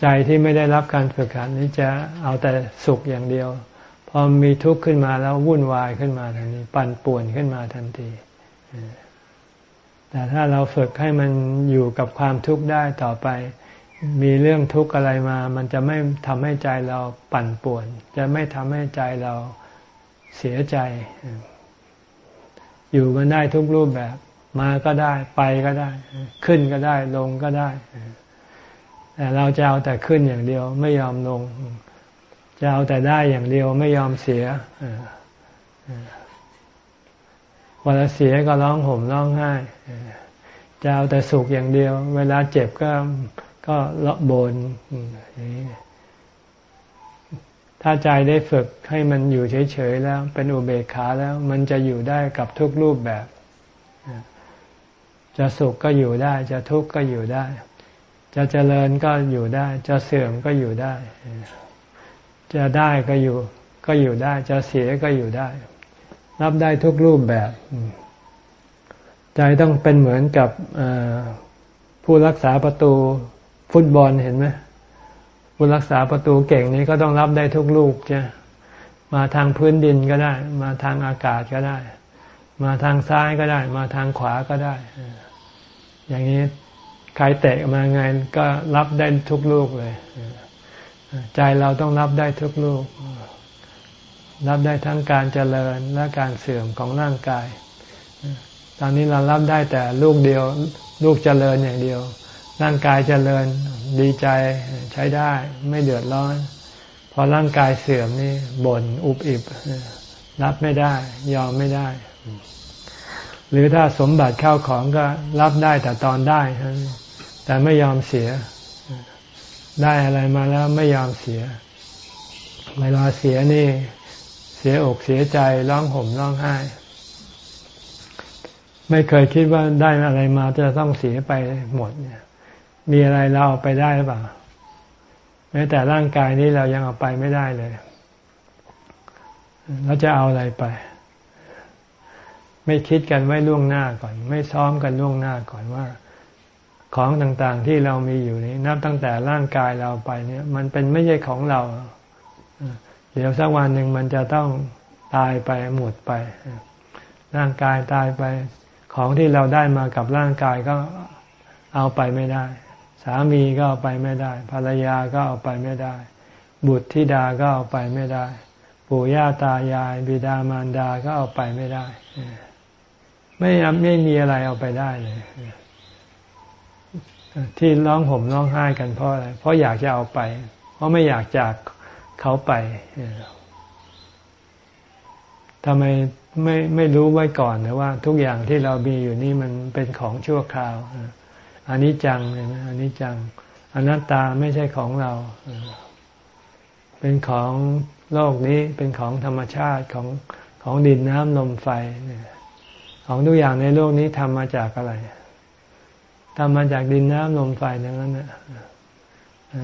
ใจที่ไม่ได้รับการฝึกหัดนี้จะเอาแต่สุขอย่างเดียว พอมีทุกข์ขึ้นมาแล้ววุ่นวายขึ้นมาทันทีปั่นป่วนขึ้นมาทันที แต่ถ้าเราฝึกให้มันอยู่กับความทุกข์ได้ต่อไป มีเรื่องทุกข์อะไรมา มันจะไม่ทำให้ใจเราปั่นป่วน จะไม่ทำให้ใจเราเสียใจ อยู่กันได้ทุกรูปแบบ มาก็ได้ไปก็ได้ ขึ้นก็ได้ลงก็ได้ แต่เราจะเอาแต่ขึ้นอย่างเดียว ไม่ยอมลง จะเอาแต่ได้อย่างเดียวไม่ยอมเสีย เวลาเสียก็ร้องห่มร้องไห้จะเอาแต่สุขอย่างเดียว เวลาเจ็บก็ก็ละบนถ้าใจได้ฝึกให้มันอยู่เฉยๆแล้ว เป็นอุเบกขาแล้ว มันจะอยู่ได้กับทุกรูปแบบ จะสุขก็อยู่ได้ จะทุกข์ก็อยู่ได้ จะเจริญก็อยู่ได้ จะเสื่อมก็อยู่ได้ จะได้ก็อยู่ ก็อยู่ได้ จะเสียก็อยู่ได้ รับได้ทุกรูปแบบ ใจต้องเป็นเหมือนกับผู้รักษาประตูฟุตบอลเห็นไหมผู้รักษาประตูเก่งนี้ก็ต้องรับได้ทุกลูกใช่มาทางพื้นดินก็ได้ มาทางอากาศก็ได้ มาทางซ้ายก็ได้ มาทางขวาก็ได้ อย่างนี้ใครเตะมาไงก็รับได้ทุกลูกเลย ใจเราต้องรับได้ทุกลูก รับได้ทั้งการเจริญและการเสื่อมของร่างกาย ตอนนี้เรารับได้แต่ลูกเดียว ลูกเจริญอย่างเดียว ร่างกายเจริญดีใจใช้ได้ไม่เดือดร้อน พอร่างกายเสื่อมนี่บ่นอุบอิบรับไม่ได้ ยอมไม่ได้ หรือถ้าสมบัติเข้าของก็รับได้แต่ตอนได้ แต่ไม่ยอมเสีย ได้อะไรมาแล้วไม่ยอมเสีย เวลาเสียนี่ เสียอกเสียใจร้องห่มร้องไห้ ไม่เคยคิดว่าได้อะไรมาจะต้องเสียไปหมดเนี่ย มีอะไรเราเอาไปได้หรือเปล่าแม้แต่ร่างกายนี้เรายังเอาไปไม่ได้เลยเราจะเอาอะไรไป ไม่คิดกันไว้ล่วงหน้าก่อน ไม่ซ้อมกันล่วงหน้าก่อนว่า ของต่างๆที่เรามีอยู่นี้ นับตั้งแต่ร่างกายเราไปเนี่ย มันเป็นไม่ใช่ของเรา เดี๋ยวสักวันหนึ่งมันจะต้องตายไปหมดไป ร่างกายตายไป ของที่เราได้มากับร่างกายก็เอาไปไม่ได้ สามีก็เอาไปไม่ได้ ภรรยาก็เอาไปไม่ได้ บุตรธิดาก็เอาไปไม่ได้ ปู่ย่าตายาย บิดามารดาก็เอาไปไม่ได้ ไม่ไม่มีอะไรเอาไปได้เลยที่ร้องห่มร้องไห้กันเพราะอะไร เพราะอยากจะเอาไป เพราะไม่อยากจาก เขาไปทำไมไม่ไม่รู้ไว้ก่อนนะว่า ทุกอย่างที่เรามีอยู่นี่มันเป็นของชั่วคราวอันนี้จังเลยนะอันนี้จังอนัตตาไม่ใช่ของเรา เป็นของโลกนี้เป็นของธรรมชาติของของดินน้ำลมไฟของทุกอย่างในโลกนี้ทำมาจากอะไรทำมาจากดินน้ำลมไฟดังนั้นนะ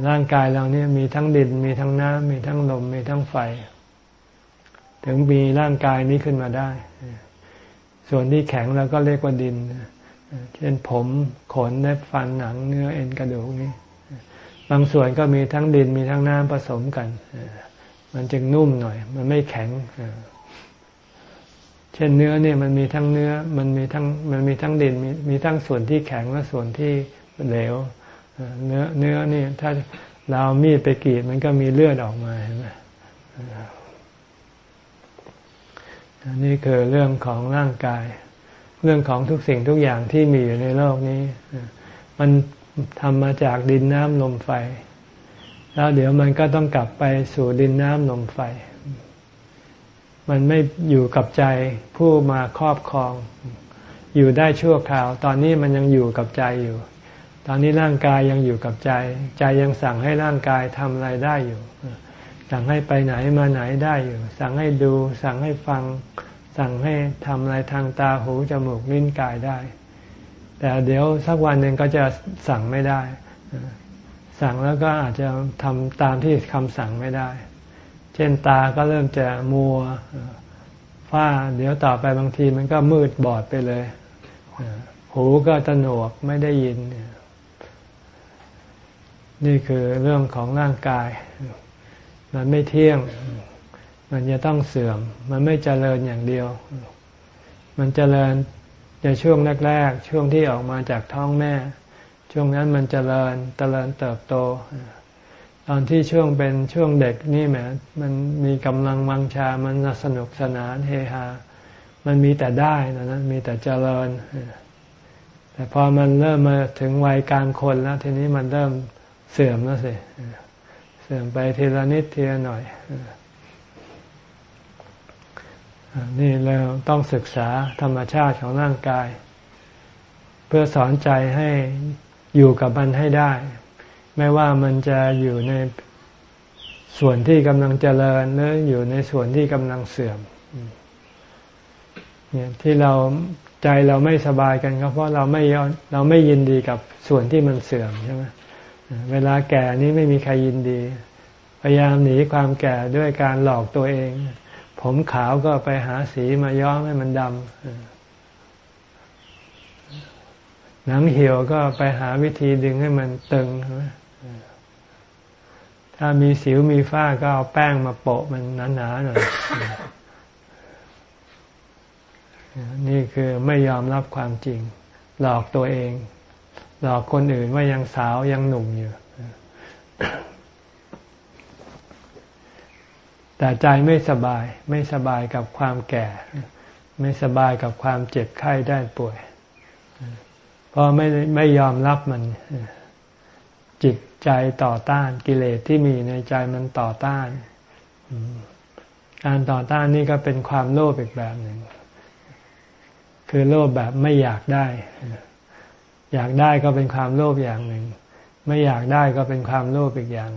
ร่างกายเราเนี่ยมีทั้งดิน มีทั้งน้ำมีทั้งลมมีทั้งไฟ ถึงมีร่างกายนี้ขึ้นมาได้ ส่วนที่แข็งเราก็เรียกว่าดิน เช่นผมขนเล็บฟันหนังเนื้อเอ็นกระดูกนี้บางส่วนก็มีทั้งดินมีทั้งน้ำผสมกัน มันจึงนุ่มหน่อย มันไม่แข็ง เช่นเนื้อเนี่ยมันมีทั้งเนื้อ มันมีทั้งมันมีทั้งดินมีมีทั้งส่วนที่แข็งและส่วนที่เหลว เนื้อเนื้อนี่ถ้าเรามีดไปกรีดมันก็มีเลือดออกมาเห็นไหมนี่คือเรื่องของร่างกาย เรื่องของทุกสิ่งทุกอย่างที่มีอยู่ในโลกนี้ มันทำมาจากดินน้ำลมไฟ แล้วเดี๋ยวมันก็ต้องกลับไปสู่ดินน้ำลมไฟ มันไม่อยู่กับใจผู้มาครอบครอง อยู่ได้ชั่วคราว ตอนนี้มันยังอยู่กับใจอยู่ ตอนนี้ร่างกายยังอยู่กับใจ ใจยังสั่งให้ร่างกายทำอะไรได้อยู่ สั่งให้ไปไหนมาไหนได้อยู่ สั่งให้ดู สั่งให้ฟัง สั่งให้ทำอะไรทางตาหูจมูกลิ้นกายได้ แต่เดี๋ยวสักวันหนึ่งก็จะสั่งไม่ได้ สั่งแล้วก็อาจจะทำตามที่คำสั่งไม่ได้ เช่นตาก็เริ่มจะมัวฝ้าเดี๋ยวต่อไปบางทีมันก็มืดบอดไปเลย หูก็ตะหนวกไม่ได้ยินนี่ นี่คือเรื่องของร่างกาย มันไม่เที่ยง มันจะต้องเสื่อม มันไม่เจริญอย่างเดียว มันเจริญในช่วงแรก ๆ ช่วงที่ออกมาจากท้องแม่ ช่วงนั้นมันเจริญเจริญเติบโต ตอนที่ช่วงเป็นช่วงเด็กนี่แหมมันมีกำลังวังชา มันสนุกสนานเฮฮา มันมีแต่ได้นะนะมีแต่เจริญ แต่พอมันเริ่มมาถึงวัยกลางคนแล้ว ทีนี้มันเริ่ม เสื่อมแล้วสิเสื่อมไปทีละนิดทีละหน่อยนี่เราต้องศึกษาธรรมชาติของร่างกาย เพื่อสอนใจให้อยู่กับมันให้ได้ ไม่ว่ามันจะอยู่ในส่วนที่กำลังเจริญหรืออยู่ในส่วนที่กำลังเสื่อมเนี่ยที่เราใจเราไม่สบายกันก็เพราะเราไม่เราไม่ยินดีกับส่วนที่มันเสื่อมใช่ไหม เวลาแก่นี้ไม่มีใครยินดี พยายามหนีความแก่ด้วยการหลอกตัวเอง ผมขาวก็ไปหาสีมาย้อมให้มันดำหนังเหี่ยวก็ไปหาวิธีดึงให้มันตึง ถ้ามีสิวมีฝ้าก็เอาแป้งมาโปะมันหนาๆหน่อยนี่คือไม่ยอมรับความจริง หลอกตัวเอง หลอกคนอื่นว่ายังสาวยังหนุ่มอยู่ แต่ใจไม่สบาย ไม่สบายกับความแก่ ไม่สบายกับความเจ็บไข้ได้ป่วย เพราะไม่ไม่ยอมรับมัน จิตใจต่อต้านกิเลสที่มีในใจมันต่อต้านการต่อต้านนี่ก็เป็นความโลภอีกแบบหนึ่ง คือโลภแบบไม่อยากได้ อยากได้ก็เป็นความโลภอย่างหนึ่ง ไม่อยากได้ก็เป็นความโลภอีกอย่าง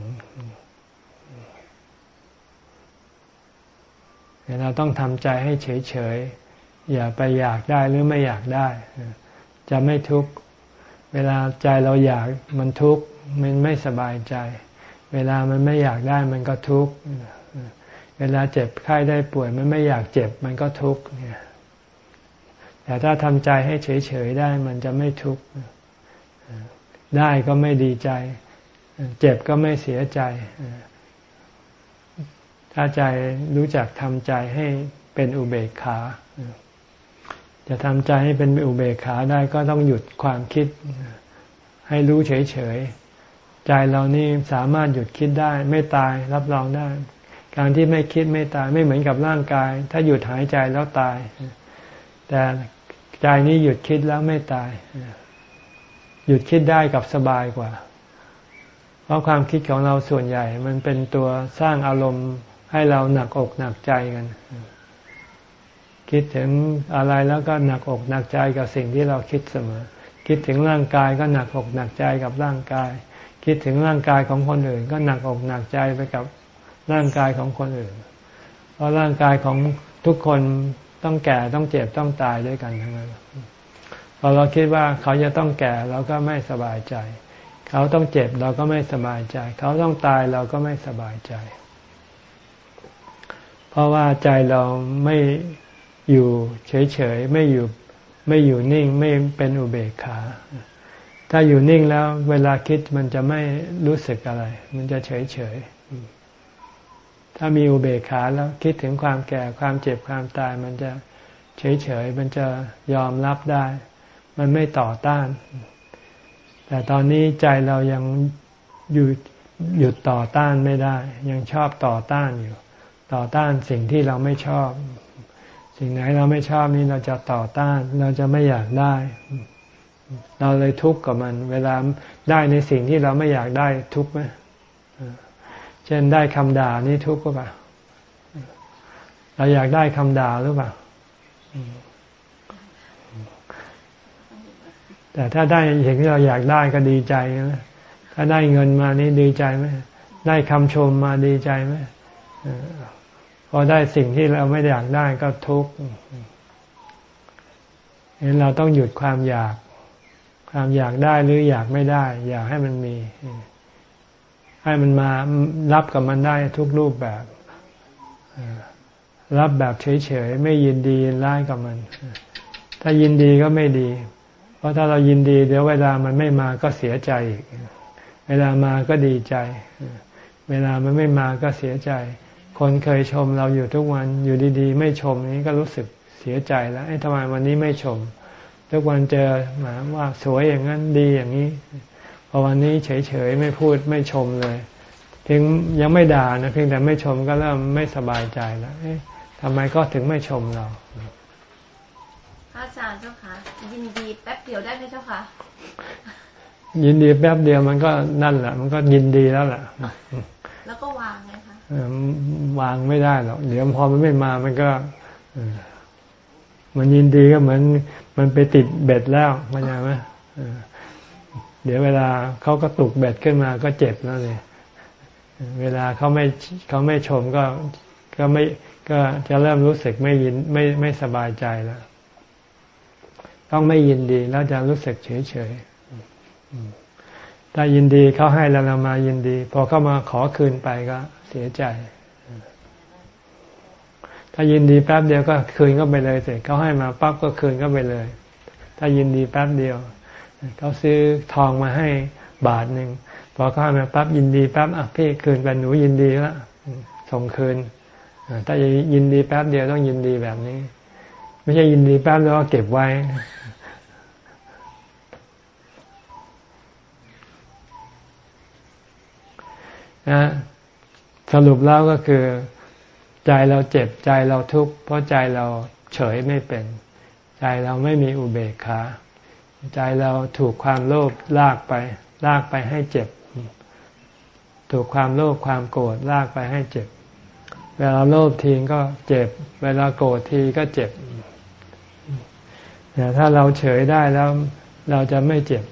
เราต้องทำใจให้เฉยอย่าไปอยากได้หรือไม่อยากได้ จะไม่ทุกข์ เวลาใจเราอยากมันทุกข์ มันไม่สบายใจ เวลามันไม่อยากได้มันก็ทุกข์ เวลาเจ็บไข้ได้ป่วย มันไม่อยากเจ็บมันก็ทุกข์ แต่ถ้าทำใจให้เฉยๆได้มันจะไม่ทุกข์ได้ก็ไม่ดีใจ เจ็บก็ไม่เสียใจ ถ้าใจรู้จักทำใจให้เป็นอุเบกขา จะทำใจให้เป็นอุเบกขาได้ก็ต้องหยุดความคิด ให้รู้เฉยๆ ใจเรานี่สามารถหยุดคิดได้ ไม่ตายรับรองได้ การที่ไม่คิดไม่ตายไม่เหมือนกับร่างกาย ถ้าหยุดหายใจแล้วตาย แต่ ใจนี้หยุดคิดแล้วไม่ตาย หยุดคิดได้กับสบายกว่า เพราะความคิดของเราส่วนใหญ่ มันเป็นตัวสร้างอารมณ์ให้เราหนักอกหนักใจกัน คิดถึงอะไรแล้วก็หนักอกหนักใจกับสิ่งที่เราคิดเสมอ คิดถึงร่างกายก็หนักอกหนักใจกับร่างกาย คิดถึงร่างกายของคนอื่น ก็หนักอกหนักใจไปกับร่างกายของคนอื่น เพราะร่างกายของทุกคน ต้องแก่ต้องเจ็บต้องตายด้วยกันทั้งนั้นพอเราคิดว่าเขาจะต้องแก่เราก็ไม่สบายใจ เขาต้องเจ็บเราก็ไม่สบายใจ เขาต้องตายเราก็ไม่สบายใจ เพราะว่าใจเราไม่อยู่เฉยๆไม่อยู่ไม่อยู่นิ่งไม่เป็นอุเบกขา ถ้าอยู่นิ่งแล้ว เวลาคิดมันจะไม่รู้สึกอะไร มันจะเฉยๆ ถ้ามีอุเบกขาแล้วคิดถึงความแก่ความเจ็บความตายมันจะเฉยๆ มันจะยอมรับได้ มันไม่ต่อต้าน แต่ตอนนี้ใจเรายังอยู่หยุดต่อต้านไม่ได้ ยังชอบต่อต้านอยู่ ต่อต้านสิ่งที่เราไม่ชอบ สิ่งไหนเราไม่ชอบนี่เราจะต่อต้าน เราจะไม่อยากได้ เราเลยทุกข์กับมัน เวลาได้ในสิ่งที่เราไม่อยากได้ทุกข์ไหม ช่นได้คำด่านี่ทุกข์ก็ปล่าเราอยากได้คำด่าหรือเปล่า แต่ถ้าได้สิ่งที่เราอยากได้ก็ดีใจนะถ้าได้เงินมานี่ดีใจไหมได้คำชมมาดีใจไหมพอได้สิ่งที่เราไม่อยากได้ก็ทุกข์เห็นเราต้องหยุดความอยาก ความอยากได้หรืออยากไม่ได้ อยากให้มันมี ให้มันมารับกับมันได้ทุกรูปแบบ รับแบบเฉยๆ ไม่ยินดียินร้ายกับมัน ถ้ายินดีก็ไม่ดี เพราะถ้าเรายินดีเดี๋ยวเวลามันไม่มาก็เสียใจอีก เวลามาก็ดีใจ เวลามันไม่มาก็เสียใจ คนเคยชมเราอยู่ทุกวันอยู่ดีๆ ไม่ชมนี้ก็รู้สึกเสียใจแล้วไอ้ทำไมวันนี้ไม่ชม ทุกวันเจอหมาว่าสวยอย่างนั้นดีอย่างนี้ พอวันนี้เฉยๆไม่พูดไม่ชมเลยเพียงยังไม่ด่านะเพียงแต่ไม่ชมก็เริ่มไม่สบายใจแล้วเอ๊ะทำไมก็ถึงไม่ชมเราอาจารย์เจ้าค่ะยินดีแป๊บเดียวได้ไหมเจ้าค่ะยินดีแป๊บเดียวมันก็นั่นแหละมันก็ยินดีแล้วแหละแล้วก็วางไงวางไม่ได้หรอกเดี๋ยวพอมันไม่มามันก็มันยินดีก็เหมือน มันไปติดเบ็ดแล้วมันยังไหม เดี๋ยวเวลาเขาก็ตกเบ็ดขึ้นมาก็เจ็บแล้วเลยเวลาเขาไม่เขาไม่ชมก็ก็ไม่ก็จะเริ่มรู้สึกไม่ยินไม่ไม่สบายใจแล้ว ต้องไม่ยินดีแล้วจะรู้สึกเฉยเฉยถ้ายินดีเขาให้แล้วเรามายินดี พอเขามาขอคืนไปก็เสียใจ ถ้ายินดีแป๊บเดียวก็คืนก็ไปเลยเสร็จเขาให้มาปั๊บก็คืนก็ไปเลย ถ้ายินดีแป๊บเดียว เขาซื้อทองมาให้บาทหนึ่งพอเขาให้มาปั๊บยินดีแป๊บอะพี่คืนไปหนูยินดีล้วส่งคืนถ้ายินดีแป๊บเดียวต้องยินดีแบบนี้ ไม่ใช่ยินดีแป๊บแล้วก็เก็บไว้นะสรุปแล้วก็คือ ใจเราเจ็บใจเราทุกข์เพราะใจเราเฉยไม่เป็น ใจเราไม่มีอุเบกขา ใจเราถูกความโลภลากไป ลากไปให้เจ็บ ถูกความโลภความโกรธลากไปให้เจ็บ เวลาโลภทีก็เจ็บ เวลาโกรธทีก็เจ็บแต่ถ้าเราเฉยได้แล้วเราจะไม่เจ็บ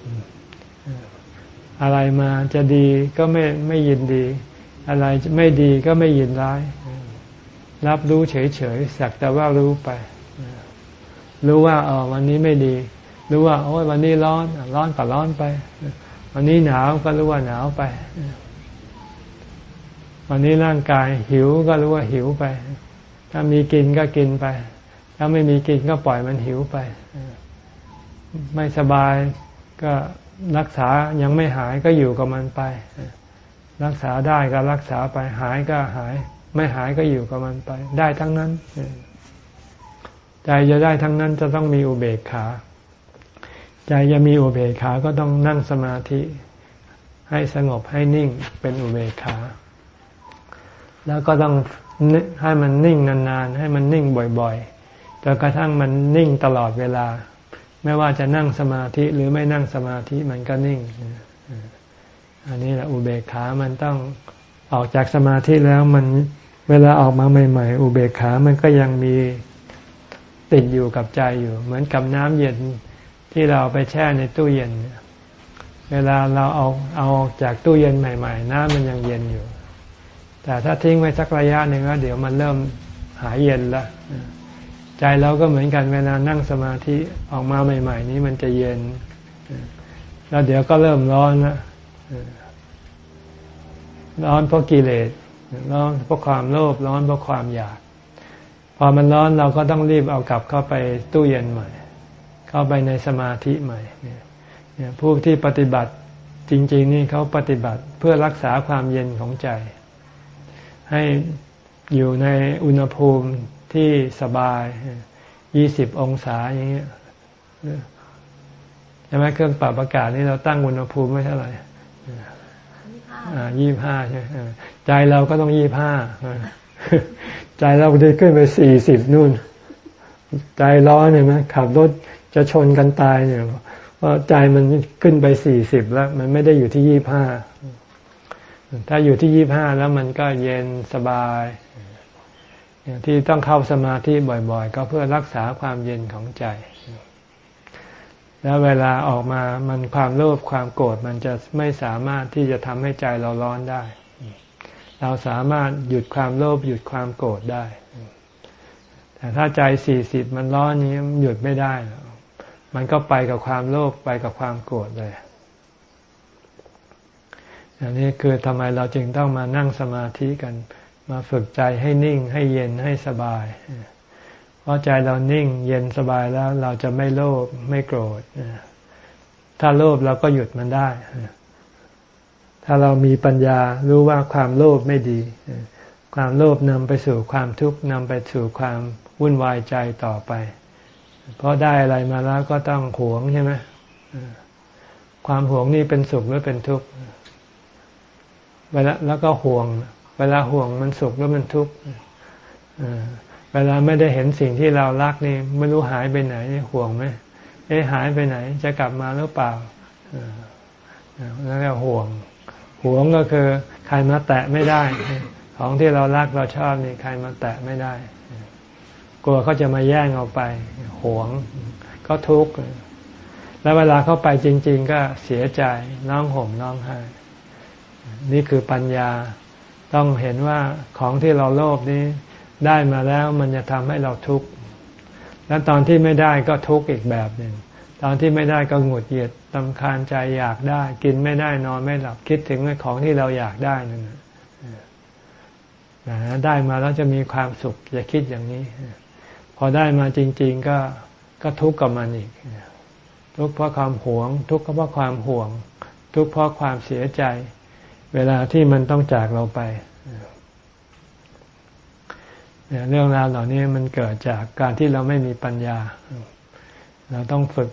อะไรมาจะดีก็ไม่ไม่ยินดี อะไรไม่ดีก็ไม่ยินร้าย รับรู้เฉยๆสักแต่ว่ารู้ไป รู้ว่าอ๋อวันนี้ไม่ดี รู้ว่าโอ้ยวันนี้ร้อน ร้อนก็ร้อนไป วันนี้หนาวก็รู้ว่าหนาวไป วันนี้ร่างกายหิวก็รู้ว่าหิวไป ถ้ามีกินก็กินไป ถ้าไม่มีกินก็ปล่อยมันหิวไป ไม่สบายก็รักษายังไม่หายก็อยู่กับมันไป รักษาได้ก็รักษาไป หายก็หาย ไม่หายก็อยู่กับมันไป ได้ทั้งนั้น ใจจะได้ทั้งนั้นจะต้องมีอุเบกขา ใจจะมีอุเบกขา ก็ต้องนั่งสมาธิ ให้สงบให้นิ่งเป็นอุเบกขา แล้วก็ต้องให้มันนิ่งนานๆ ให้มันนิ่งบ่อยๆจนกระทั่งมันนิ่งตลอดเวลา ไม่ว่าจะนั่งสมาธิหรือไม่นั่งสมาธิมันก็นิ่ง อันนี้แหละอุเบกขา มันต้องออกจากสมาธิแล้วมันเวลาออกมาใหม่ ๆ อุเบกขา มันก็ยังมีติดอยู่กับใจอยู่ เหมือนกับน้ำเย็น ที่เราไปแช่ในตู้เย็น เวลาเราเอาเอาออกจากตู้เย็นใหม่ ๆ น้ำมันยังเย็นอยู่ แต่ถ้าทิ้งไว้สักระยะหนึ่งแล้วเดี๋ยวมันเริ่มหายเย็นละใจเราก็เหมือนกันเวลานั่งสมาธิออกมาใหม่ ๆ นี้มันจะเย็น แล้วเดี๋ยวก็เริ่มร้อนละร้อนเพราะกิเลสร้อนเพราะความโลภร้อนเพราะความอยาก พอมันร้อนเราก็ต้องรีบเอากลับเข้าไปตู้เย็นใหม่ เข้าไปในสมาธิใหม่เนี่ยผู้ที่ปฏิบัติจริง ๆ นี่เขาปฏิบัติเพื่อรักษาความเย็นของใจ ให้อยู่ในอุณหภูมิที่สบายยี่สิบองศาอย่างเงี้ยใช่ไหมเครื่องปรับอากาศนี่เราตั้งอุณหภูมิไม่เท่าไหร่ยี่ห้าใช่ใจเราก็ต้องยี่ห้าใจเราได้ขึ้นไปสี่สิบนู่น ใจร้อนเห็นไหมขับรถ จะชนกันตายเนี่ยเพราะใจมันขึ้นไปสี่สิบแล้ว มันไม่ได้อยู่ที่ยี่ห้าถ้าอยู่ที่ยี่ห้าแล้วมันก็เย็นสบายที่ต้องเข้าสมาธิบ่อย ๆ ก็เพื่อรักษาความเย็นของใจ แล้วเวลาออกมามันความโลภความโกรธมันจะไม่สามารถที่จะทำให้ใจเราร้อนได้ เราสามารถหยุดความโลภหยุดความโกรธได้ แต่ถ้าใจสี่สิบมันร้อนนี้หยุดไม่ได้ มันก็ไปกับความโลภไปกับความโกรธเลยอันนี้คือทำไมเราจึงต้องมานั่งสมาธิกัน มาฝึกใจให้นิ่งให้เย็นให้สบาย เพราะใจเรานิ่งเย็นสบายแล้ว เราจะไม่โลภไม่โกรธถ้าโลภเราก็หยุดมันได้ ถ้าเรามีปัญญารู้ว่าความโลภไม่ดี ความโลภนำไปสู่ความทุกข์นำไปสู่ความวุ่นวายใจต่อไป เพราะได้อะไรมาแล้วก็ต้องหวงใช่ไหมความหวงนี่เป็นสุขหรือเป็นทุกข์เวลาแล้วก็ห่วง เวลาห่วงมันสุขหรือมันทุกข์เวลาไม่ได้เห็นสิ่งที่เรารักนี่ไม่รู้หายไปไหนห่วงไหมเอ๊หายไปไหน จะกลับมาหรือเปล่าแล้วก็ห่วงหวงก็คือ ใครมาแตะไม่ได้ ของที่เรารักเราชอบนี่ใครมาแตะไม่ได้ ลัวเขาจะมาแย่งเอาไปหวงก็ทุกข์แล้วเวลาเข้าไปจริง ๆ ก็เสียใจน้องห่มน้องไห้นี่คือปัญญาต้องเห็นว่าของที่เราโลภนี้ได้มาแล้วมันจะทำให้เราทุกข์แล้วตอนที่ไม่ได้ก็ทุกข์อีกแบบหนึ่งตอนที่ไม่ได้ก็หงุดหงิดตำคาญใจอยากได้ กินไม่ได้นอนไม่หลับคิดถึงของที่เราอยากได้นั่นนะได้มาแล้วจะมีความสุขอย่าคิดอย่างนี้ พอได้มาจริง ๆ ก็ก็ทุกข์กับมันอีก ทุกข์เพราะความหวง ทุกข์เพราะความห่วง ทุกข์เพราะความเสียใจ เวลาที่มันต้องจากเราไปเรื่องราวเหล่านี้มันเกิดจากการที่เราไม่มีปัญญา เราต้องฝึก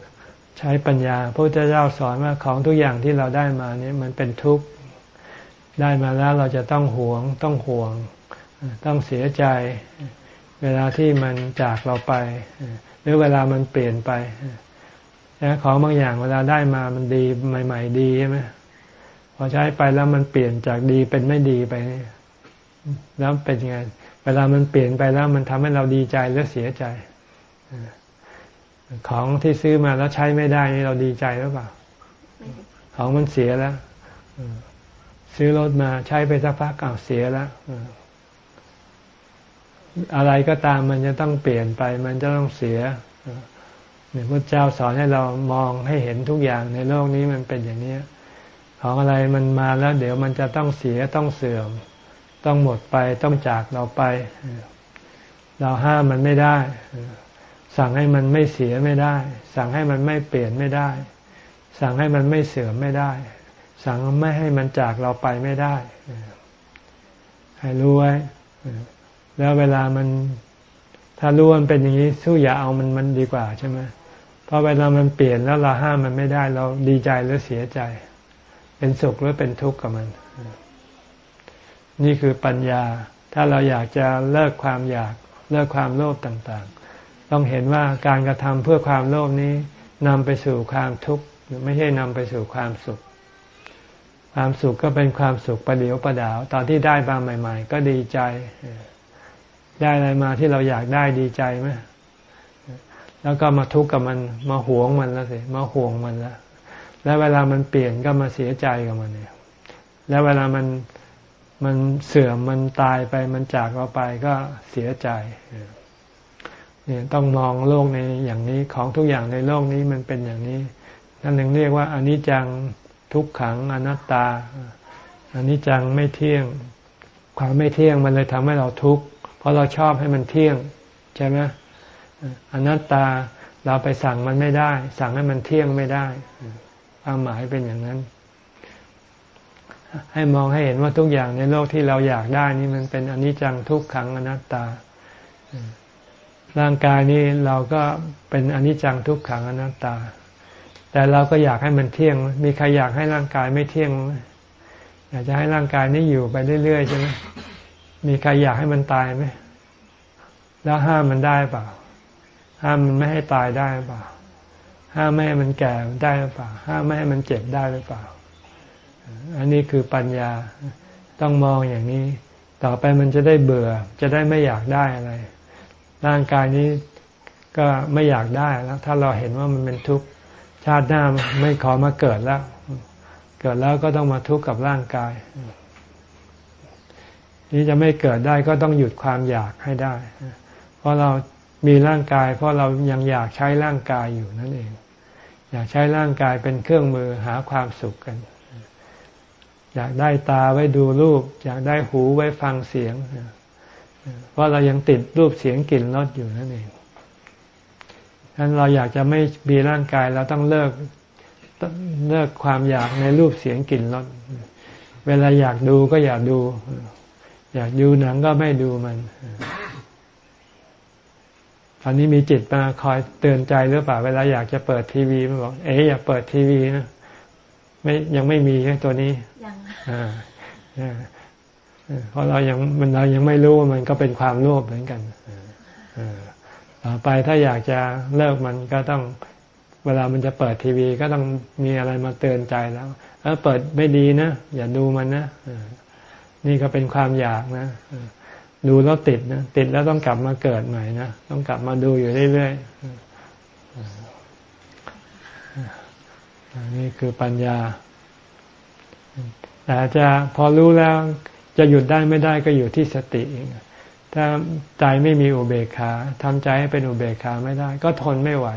ใช้ปัญญาพระเจ้าสอนว่าของทุกอย่างที่เราได้มานี้มันเป็นทุกข์ได้มาแล้วเราจะต้องหวง ต้องห่วง ต้องเสียใจ เวลาที่มันจากเราไป หรือเวลามันเปลี่ยนไปนะของบางอย่างเวลาได้มามันดีใหม่ ๆ ดีใช่ไหมพอใช้ไปแล้วมันเปลี่ยนจากดีเป็นไม่ดีไป แล้วเป็นยังไงเวลามันเปลี่ยนไปแล้วมันทำให้เราดีใจหรือเสียใจของที่ซื้อมาแล้วใช้ไม่ได้นี่เราดีใจหรือเปล่า ของมันเสียแล้วซื้อรถมาใช้ไปสักพักเก่าเสียแล้ว อะไรก็ตามมันจะต้องเปลี่ยนไป มันจะต้องเสียพระเจ้าสอนให้เรามองให้เห็นทุกอย่างในโลกนี้มันเป็นอย่างนี้ของอะไรมันมาแล้ว เดี๋ยวมันจะต้องเสียต้องเสื่อม ต้องหมดไปต้องจากเราไป เราห้ามมันไม่ได้ สั่งให้มันไม่เสียไม่ได้ สั่งให้มันไม่เปลี่ยนไม่ได้ สั่งให้มันไม่เสื่อมไม่ได้ สั่งไม่ให้มันจากเราไปไม่ได้ ให้รู้ไว้ แล้วเวลามันถ้ารู้มันเป็นอย่างนี้สู้อย่าเอามันมันดีกว่าใช่ไหมเพราะเวลามันเปลี่ยนแล้วเราห้ามมันไม่ได้ เราดีใจหรือเสียใจ เป็นสุขหรือเป็นทุกข์กับมัน นี่คือปัญญา ถ้าเราอยากจะเลิกความอยากเลิกความโลภต่างๆ ต้องเห็นว่าการกระทำเพื่อความโลภนี้นำไปสู่ความทุกข์ไม่ใช่นำไปสู่ความสุข ความสุขก็เป็นความสุขประเดียวประดาว ตอนที่ได้บางใหม่ ๆ ก็ดีใจ ได้อะไรมาที่เราอยากได้ดีใจไหมแล้วก็มาทุกข์กับมันมาหวงมันแล้วสิมาห่วงมันแล้วแล้วเวลามันเปลี่ยนก็มาเสียใจกับมันเนี่ย แล้วเวลามันมันเสื่อมมันตายไปมันจากเราไปก็เสียใจเนี่ยต้องมองโลกในอย่างนี้ของทุกอย่างในโลกนี้มันเป็นอย่างนี้นั่นหนึ่งเรียกว่าอนิจจังทุกขังอนัตตาอนิจจังไม่เที่ยง ความไม่เที่ยงมันเลยทำให้เราทุกข์ ราะเราชอบให้มันเที่ยงใช่ไหมอนัตตาเราไปสั่งมันไม่ได้ สั่งให้มันเที่ยงไม่ได้ความหมายเป็นอย่างนั้น ให้มองให้เห็นว่าทุกอย่างในโลกที่เราอยากได้นี่มันเป็นอนิจจังทุกขังอนัตตา ร่างกายนี้เราก็เป็นอนิจจังทุกขังอนัตตา แต่เราก็อยากให้มันเที่ยง มีใครอยากให้ร่างกายไม่เที่ยงไหมอยากจะให้ร่างกายนี้อยู่ไปเรื่อยๆใช่ไหม มีใครอยากให้มันตายไหม แล้วห้ามมันได้เปล่า ห้ามมันไม่ให้ตายได้เปล่า ห้ามไม่ให้มันแก่ได้หรือเปล่า ห้ามไม่ให้มันเจ็บได้หรือเปล่า อันนี้คือปัญญา ต้องมองอย่างนี้ ต่อไปมันจะได้เบื่อ จะได้ไม่อยากได้อะไร ร่างกายนี้ก็ไม่อยากได้แล้ว ถ้าเราเห็นว่ามันเป็นทุกข์ ชาติหน้าไม่ขอมาเกิดแล้ว เกิดแล้วก็ต้องมาทุกข์กับร่างกาย นี้จะไม่เกิดได้ก็ต้องหยุดความอยากให้ได้ เพราะเรามีร่างกาย เพราะเรายังอยากใช้ร่างกายอยู่นั่นเอง อยากใช้ร่างกายเป็นเครื่องมือหาความสุขกัน อยากได้ตาไว้ดูรูป อยากได้หูไว้ฟังเสียงเพราะเรายังติดรูปเสียงกลิ่นรสอยู่นั่นเองฉะนั้นเราอยากจะไม่มีร่างกายเราต้องเลิกเลิกความอยากในรูปเสียงกลิ่นรสเวลาอยากดูก็อยากดู อยากดูหนังก็ไม่ดูมันอนนี้มีจิตมาคอยเตือนใจหรือเปล่าเวลาอยากจะเปิดทีวีมันบอก เอ๊ะอย่าเปิดทีวีนะไม่ยังไม่มีแค่ตัวนี้ยังอ่าเพราะเรายังมันเรายังไม่รู้ว่ามันก็เป็นความโลภเหมือนกันต่อไปถ้าอยากจะเลิกมันก็ต้องเวลามันจะเปิดทีวี ก็ต้องมีอะไรมาเตือนใจแล้ว เออเปิดไม่ดีนะ อย่าดูมันนะ นี่ก็เป็นความอยากนะ ดูแล้วติดนะ ติดแล้วต้องกลับมาเกิดใหม่นะ ต้องกลับมาดูอยู่เรื่อยๆนี่คือปัญญา แต่จะพอรู้แล้ว จะหยุดได้ไม่ได้ก็อยู่ที่สติเองถ้าใจไม่มีอุเบกขาทำใจให้เป็นอุเบกขาไม่ได้ ก็ทนไม่ไหว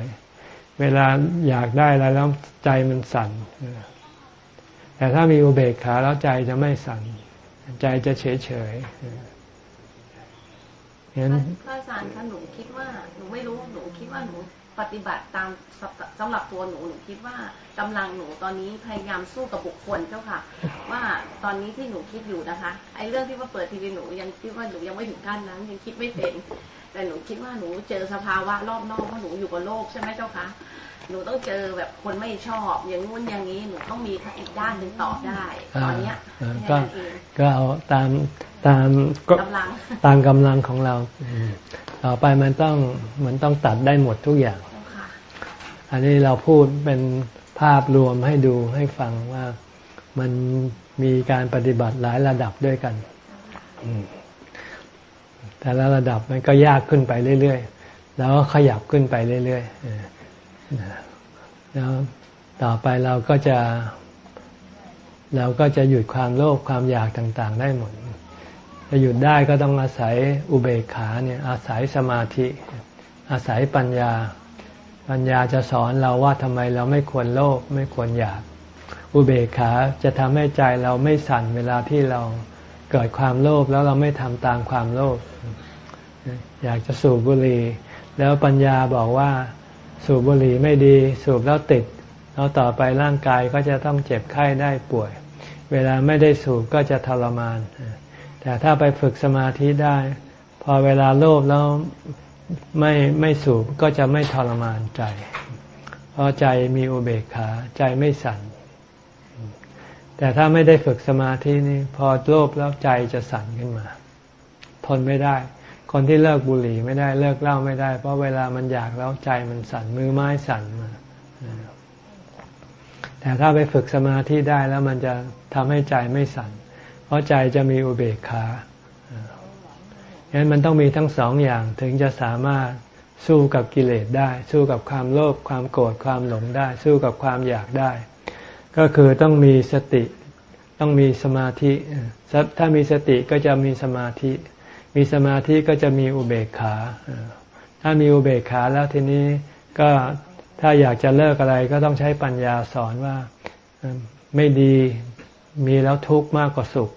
เวลาอยากได้แล้วแล้วใจมันสั่นแต่ถ้ามีอุเบกขาแล้วใจจะไม่สั่น ใจจะเฉยเฉยเห็นพระอาจารย์คะหนูคิดว่าหนูไม่รู้หนูคิดว่าหนูปฏิบัติตามสำหรับตัวหนูหนูคิดว่ากำลังหนูตอนนี้พยายามสู้กับบุคคลเจ้าค่ะ ว่าตอนนี้ที่หนูคิดอยู่นะคะไอ้เรื่องที่ว่าเปิดทีวีหนูยังคิดว่าหนูยังไม่ถึงขั้นนั้นยังคิดไม่เป็น แต่หนูคิดว่าหนูเจอสภาวะรอบนอกเพราะหนูอยู่กับโลกใช่ไหมเจ้าคะ หนูต้องเจอแบบคนไม่ชอบ อย่างงู้นอย่างนี้หนูต้องมีอีกด้านหนึ่งตอบได้ ตอนเนี้ยก็ก็เอาตามตามกำลังตามกำลังของเรา ต่อไปมันต้องมันต้องตัดได้หมดทุกอย่าง อันนี้เราพูดเป็นภาพรวมให้ดูให้ฟังว่ามันมีการปฏิบัติหลายระดับด้วยกัน แต่ละระดับมันก็ยากขึ้นไปเรื่อยๆ แล้วขยับขึ้นไปเรื่อยๆ แล้วต่อไปเราก็จะ เราก็จะหยุดความโลภความอยากต่างๆ ได้หมด จะหยุดได้ก็ต้องอาศัยอุเบกขาเนี่ยอาศัยสมาธิ อาศัยปัญญา ปัญญาจะสอนเราว่าทำไมเราไม่ควรโลภไม่ควรอยาก อุเบกขาจะทำให้ใจเราไม่สั่นเวลาที่เราเกิดความโลภแล้วเราไม่ทำตามความโลภอยากจะสูบบุหรี่แล้วปัญญาบอกว่า สูบบุหรี่ไม่ดีสูบแล้วติดแล้วต่อไปร่างกายก็จะต้องเจ็บไข้ได้ป่วย เวลาไม่ได้สูบก็จะทรมาน แต่ถ้าไปฝึกสมาธิได้ พอเวลาโลภแล้วไม่ไม่สูบก็จะไม่ทรมานใจ เพราะใจมีอุเบกขาใจไม่สั่น แต่ถ้าไม่ได้ฝึกสมาธินี่พอโลภแล้วใจจะสั่นขึ้นมา ทนไม่ได้ คนที่เลิกบุหรี่ไม่ได้เลิกเหล้าไม่ได้ เพราะเวลามันอยากแล้วใจมันสั่นมือไม้สั่นมาแต่ถ้าไปฝึกสมาธิได้แล้วมันจะทำให้ใจไม่สั่น เพราะใจจะมีอุเบกขาฉะนั้นมันต้องมีทั้งสองอย่างถึงจะสามารถสู้กับกิเลสได้ สู้กับความโลภความโกรธความหลงได้ สู้กับความอยากได้ ก็คือต้องมีสติต้องมีสมาธิ ถ้ามีสติก็จะมีสมาธิ มีสมาธิก็จะมีอุเบกขา ถ้ามีอุเบกขาแล้วทีนี้ก็ถ้าอยากจะเลิกอะไรก็ต้องใช้ปัญญาสอนว่าไม่ดีมีแล้วทุกข์มากกว่าสุข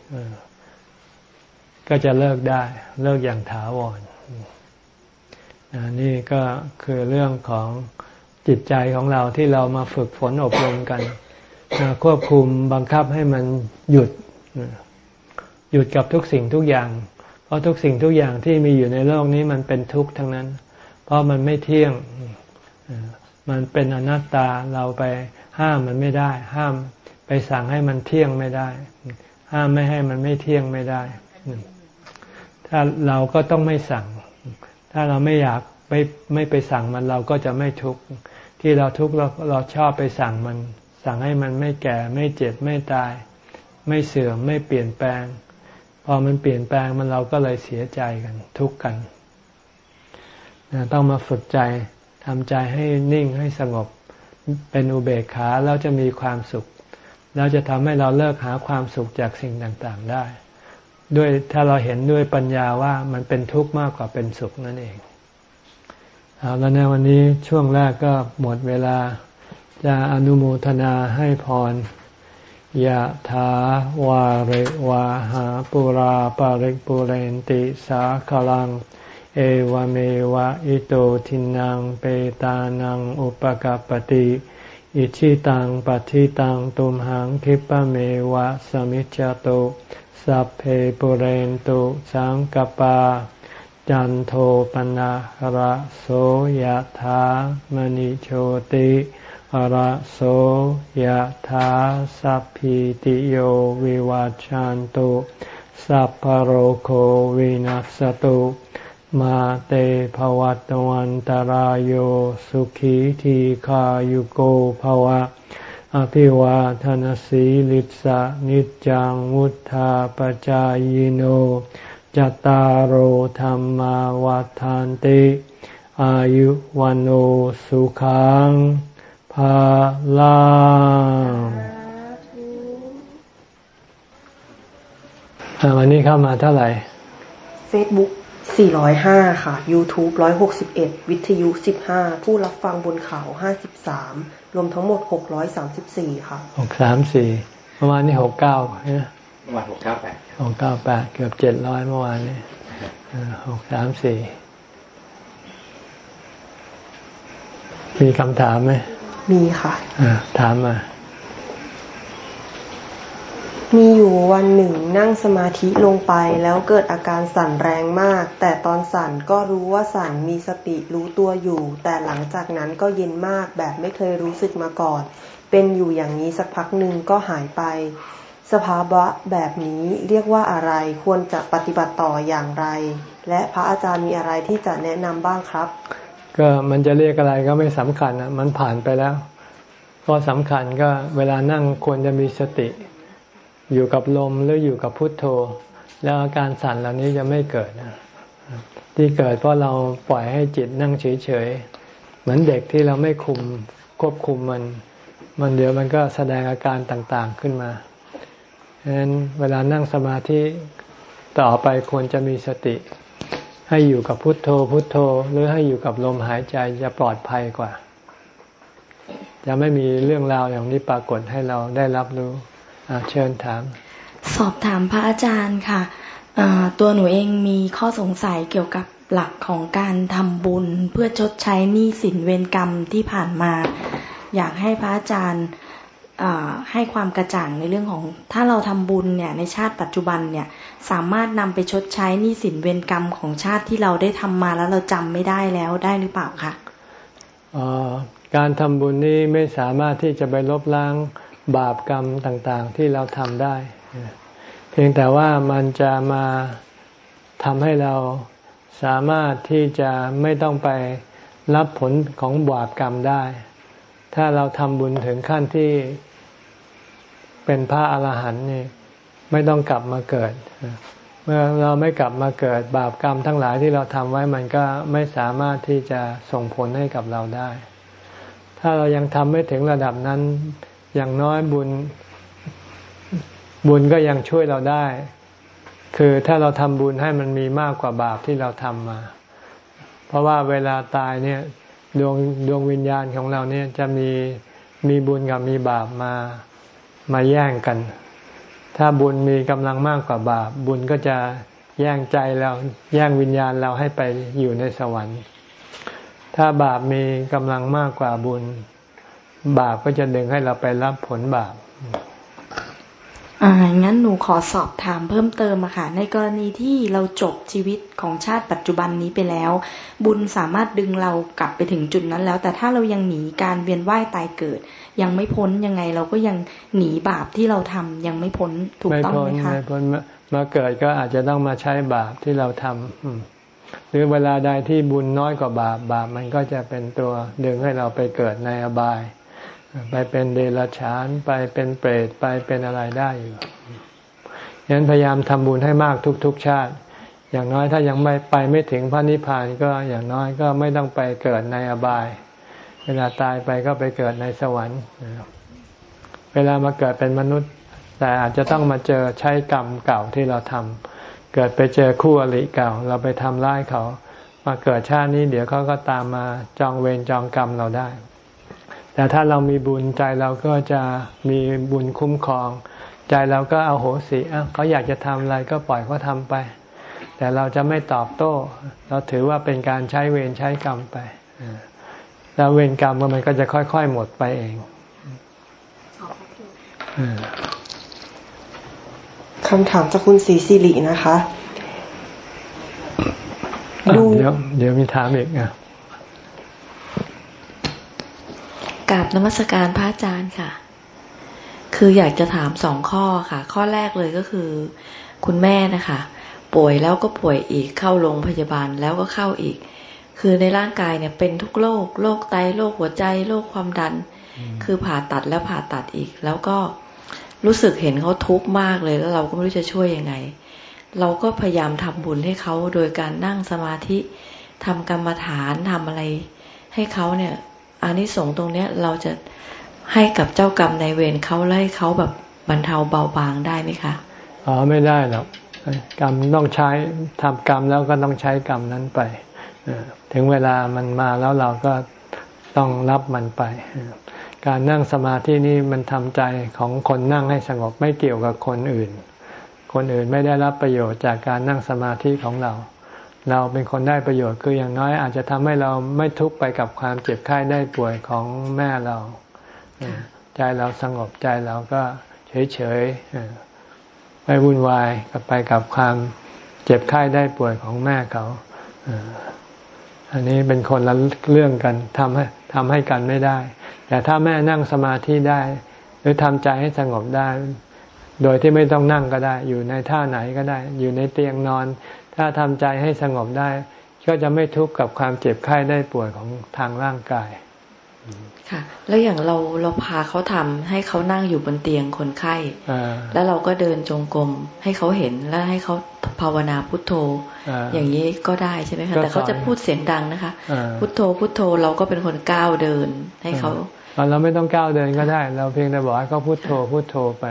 ก็จะเลิกได้เลิกอย่างถาวรนี่ก็คือเรื่องของจิตใจของเราที่เรามาฝึกฝนอบรมกัน ควบคุมบังคับให้มันหยุด หยุดกับทุกสิ่งทุกอย่าง ราะทุกสิ่งทุกอย่างที่มีอยู่ในโลกนี้มันเป็นทุกข์ทั้งนั้น เพราะมันไม่เที่ยง มันเป็นอนัตตาเราไปห้ามมันไม่ได้ ห้ามไปสั่งให้มันเที่ยงไม่ได้ ห้ามไม่ให้มันไม่เที่ยงไม่ได้ ถ้าเราก็ต้องไม่สั่ง ถ้าเราไม่อยากไม่ไม่ไปสั่งมันเราก็จะไม่ทุกข์ ที่เราทุกข์เราเราชอบไปสั่งมัน สั่งให้มันไม่แก่ไม่เจ็บไม่ตาย ไม่เสื่อมไม่เปลี่ยนแปลง พอมันเปลี่ยนแปลงมันเราก็เลยเสียใจกันทุกข์กันต้องมาฝึกใจทำใจให้นิ่งให้สงบเป็นอุเบกขาแล้วจะมีความสุข แล้วจะทำให้เราเลิกหาความสุขจากสิ่งต่างๆได้ ด้วยถ้าเราเห็นด้วยปัญญาว่ามันเป็นทุกข์มากกว่าเป็นสุขนั่นเองเอาแล้วในวันนี้ช่วงแรกก็หมดเวลาจะอนุโมทนาให้พร ยะถาวาริวาหาปุราปาริกปุเรนติสาคลัง เอวเมวะอิโตทินังเปตานังอุปกปติอิชิตังปัฏิตังตุมหังคิปะเมวะสมิจจโตสัพเพปุเรนตุสังกปา จันโทปนะระโสยธามณิโชติ ระโสยธาสัพพิติโยวิวัจจันตุสัพพโรโควินัสตุมาเตภวัตวันตารโยสุขีทีขายุโกภวะ อภิวาทนสีลิสะนิจังวุธาปจายโนจตารโหธรรมวาทานติ อายุวันโอสุขัง ภาลังวันนี้เข้ามาเท่าไหร่ Facebook 405 ค่ะ YouTube 161 วิทยุ 15 ผู้รับฟังบนเขา53 รวมทั้งหมด 634 ค่ะ 634เมื่อวานนี้ 69ใช่ไหมเมื่อวาน698 698 เกือบ 700 เมื่อวานนี้ 634 มีคำถามไหม มีค่ะถามมา มีอยู่วันหนึ่งนั่งสมาธิลงไปแล้วเกิดอาการสั่นแรงมาก แต่ตอนสั่นก็รู้ว่าสั่นมีสติรู้ตัวอยู่ แต่หลังจากนั้นก็เย็นมากแบบไม่เคยรู้สึกมาก่อน เป็นอยู่อย่างนี้สักพักหนึ่งก็หายไป สภาวะแบบนี้เรียกว่าอะไรควรจะปฏิบัติต่ออย่างไร และพระอาจารย์มีอะไรที่จะแนะนำบ้างครับ ก็มันจะเรียกอะไรก็ไม่สำคัญนะมันผ่านไปแล้ว ก็สำคัญก็เวลานั่งควรจะมีสติ อยู่กับลมหรืออยู่กับพุทโธ แล้วอาการสั่นเหล่านี้จะไม่เกิด ที่เกิดเพราะเราปล่อยให้จิตนั่งเฉยๆ เหมือนเด็กที่เราไม่คุมควบคุมมัน มันเดี๋ยวมันก็แสดงอาการต่างๆขึ้นมาฉะนั้นเวลานั่งสมาธิต่อไปควรจะมีสติ ให้อยู่กับพุทโธพุทโธ หรือให้อยู่กับลมหายใจจะปลอดภัยกว่า จะไม่มีเรื่องราวอย่างนี้ปรากฏให้เราได้รับรู้เชิญถาม สอบถามพระอาจารย์ค่ะตัวหนูเองมีข้อสงสัยเกี่ยวกับหลักของการทำบุญเพื่อชดใช้หนี้สินเวรกรรมที่ผ่านมา อยากให้พระอาจารย์ให้ความกระจ่างในเรื่องของ ถ้าเราทำบุญเนี่ยในชาติปัจจุบันเนี่ย สามารถนำไปชดใช้หนี้สินเวรกรรมของชาติที่เราได้ทำมาแล้วเราจำไม่ได้แล้วได้หรือเปล่าคะการทำบุญนี้ไม่สามารถที่จะไปลบล้างบาปกรรมต่างๆ ที่เราทำได้ เพียงแต่ว่ามันจะมาทำให้เราสามารถที่จะไม่ต้องไปรับผลของบาปกรรมได้ ถ้าเราทำบุญถึงขั้นที่เป็นพระอรหันต์นี่ ไม่ต้องกลับมาเกิด เมื่อเราไม่กลับมาเกิด บาปกรรมทั้งหลายที่เราทำไว้มันก็ไม่สามารถที่จะส่งผลให้กับเราได้ ถ้าเรายังทำไม่ถึงระดับนั้น อย่างน้อยบุญ บุญก็ยังช่วยเราได้ คือถ้าเราทำบุญให้มันมีมากกว่าบาปที่เราทำมา เพราะว่าเวลาตายเนี่ยดวงดวงวิญญาณของเราเนี่ยจะมีมีบุญกับมีบาปมามาแย่งกัน ถ้าบุญมีกำลังมากกว่าบาป บุญก็จะแย่งใจเราแย่งวิญญาณเราให้ไปอยู่ในสวรรค์ ถ้าบาปมีกำลังมากกว่าบุญ บาปก็จะดึงให้เราไปรับผลบาปอ่างั้นหนูขอสอบถามเพิ่มเติมอะค่ะ ในกรณีที่เราจบชีวิตของชาติปัจจุบันนี้ไปแล้ว บุญสามารถดึงเรากลับไปถึงจุดนั้นแล้ว แต่ถ้าเรายังหนีการเวียนว่ายตายเกิด ยังไม่พ้นยังไงเราก็ยังหนีบาปที่เราทำยังไม่พ้นถูกต้องไหมคะไม่พ้นมาเกิดก็อาจจะต้องมาใช้บาปที่เราทำหรือเวลาใดที่บุญน้อยกว่าบาปบาปมันก็จะเป็นตัวดึงให้เราไปเกิดในอบาย ไปเป็นเดรัจฉานไปเป็นเปรตไปเป็นอะไรได้อยู่ยันพยายามทำบุญให้มากทุกๆชาติ อย่างน้อยถ้ายังไม่ไปไม่ถึงพระนิพพานก็อย่างน้อยก็ไม่ต้องไปเกิดในอบาย เวลาตายไปก็ไปเกิดในสวรรค์ เวลามาเกิดเป็นมนุษย์ แต่อาจจะต้องมาเจอใช้กรรมเก่าที่เราทำเกิดไปเจอคู่อริเก่า เราไปทำร้ายเขา มาเกิดชาตินี้เดี๋ยวเขาก็ตามมาจองเวรจองกรรมเราได้ แต่ถ้าเรามีบุญใจเราก็จะมีบุญคุ้มครอง ใจเราก็เอาโหสิเขาอยากจะทำอะไรก็ปล่อยเขาทาไป แต่เราจะไม่ตอบโต้ เราถือว่าเป็นการใช้เวรใช้กรรมไป แล้วเวรกรรมมันก็จะค่อย ๆ หมดไปเองคำถามจากคุณศรีสิรินะคะเดี๋ยวเดี๋ยวมีถามอีกอะกราบนมัสการพระอาจารย์ค่ะ คืออยากจะถามสองข้อค่ะ ข้อแรกเลยก็คือ คุณแม่นะคะ ป่วยแล้วก็ป่วยอีกเข้าโรงพยาบาลแล้วก็เข้าอีก คือในร่างกายเนี่ยเป็นทุกโรคโรคไตโรคหัวใจโรคความดัน คือผ่าตัดแล้วผ่าตัดอีก แล้วก็รู้สึกเห็นเขาทุกข์มากเลยแล้วเราก็ไม่รู้จะช่วยยังไง เราก็พยายามทำบุญให้เขาโดยการนั่งสมาธิทำกรรมฐานทำอะไร ให้เขาเนี่ยอานิสงส์ตรงเนี้ยเราจะให้กับเจ้ากรรมในเวรเขาไล่เขาแบบบรรเทาเบาบางได้ไหมคะอ๋อไม่ได้หรอกกรรมต้องใช้ทำกรรมแล้วก็ต้องใช้กรรมนั้นไป ถึงเวลามันมาแล้วเราก็ต้องรับมันไป การนั่งสมาธินี่มันทำใจของคนนั่งให้สงบไม่เกี่ยวกับคนอื่น คนอื่นไม่ได้รับประโยชน์จากการนั่งสมาธิของเรา เราเป็นคนได้ประโยชน์คืออย่างน้อยอาจจะทำให้เราไม่ทุกข์ไปกับความเจ็บไข้ได้ป่วยของแม่เรา ใจเราสงบใจเราก็เฉยๆไม่วุ่นวายกับไปกับความเจ็บไข้ได้ป่วยของแม่เขา อันนี้เป็นคนละเรื่องกันทำให้ทำให้กันไม่ได้ แต่ถ้าแม่นั่งสมาธิได้ หรือทำใจให้สงบได้ โดยที่ไม่ต้องนั่งก็ได้ อยู่ในท่าไหนก็ได้ อยู่ในเตียงนอน ถ้าทำใจให้สงบได้ ก็จะไม่ทุกข์กับความเจ็บไข้ได้ป่วยของทางร่างกาย ค่ะ แล้วอย่างเราเราพาเขาทำให้เขานั่งอยู่บนเตียงคนไข้แล้วเราก็เดินจงกรมให้เขาเห็นแล้วให้เขาภาวนาพุทโธอย่างนี้ก็ได้ใช่ไหมคะแต่เขาจะพูดเสียงดังนะคะ พุทโธพุทโธเราก็เป็นคนก้าวเดินให้เขาเราไม่ต้องก้าวเดินก็ได้ เราเพียงแต่บอกให้เขาพุทโธพุทโธไป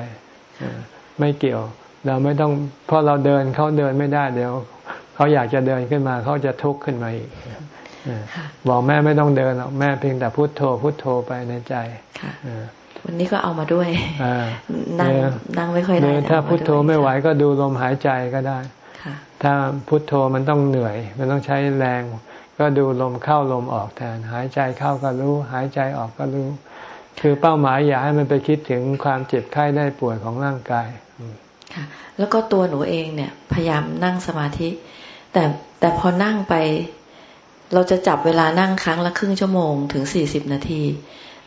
ไม่เกี่ยว เราไม่ต้องเพราะเราเดินเขาเดินไม่ได้เดี๋ยวเขาอยากจะเดินขึ้นมาเขาจะทุกข์ขึ้นมาอีก บอกแม่ไม่ต้องเดินหรอกแม่เพียงแต่พุโทโธพุโทโธไปในใจวันนี้ก็เอามาด้วยนั่งนั่งไม่ค่อยได้ถ้าพุโทโธไม่ไหวก็ดูลมหายใจก็ได้ถ้าพุโทโธมันต้องเหนื่อย มันต้องใช้แรง ก็ดูลมเข้าลมออกแทน หายใจเข้าก็รู้ หายใจออกก็รู้ คือเป้าหมายอย่าให้มันไปคิดถึงความเจ็บไข้ได้ป่วยของร่างกายค่ะ แล้วก็ตัวหนูเองเนี่ย พยายามนั่งสมาธิ แต่แต่พอนั่งไป เราจะจับเวลานั่งครั้งละครึ่งชั่วโมงถึงสี่สิบนาที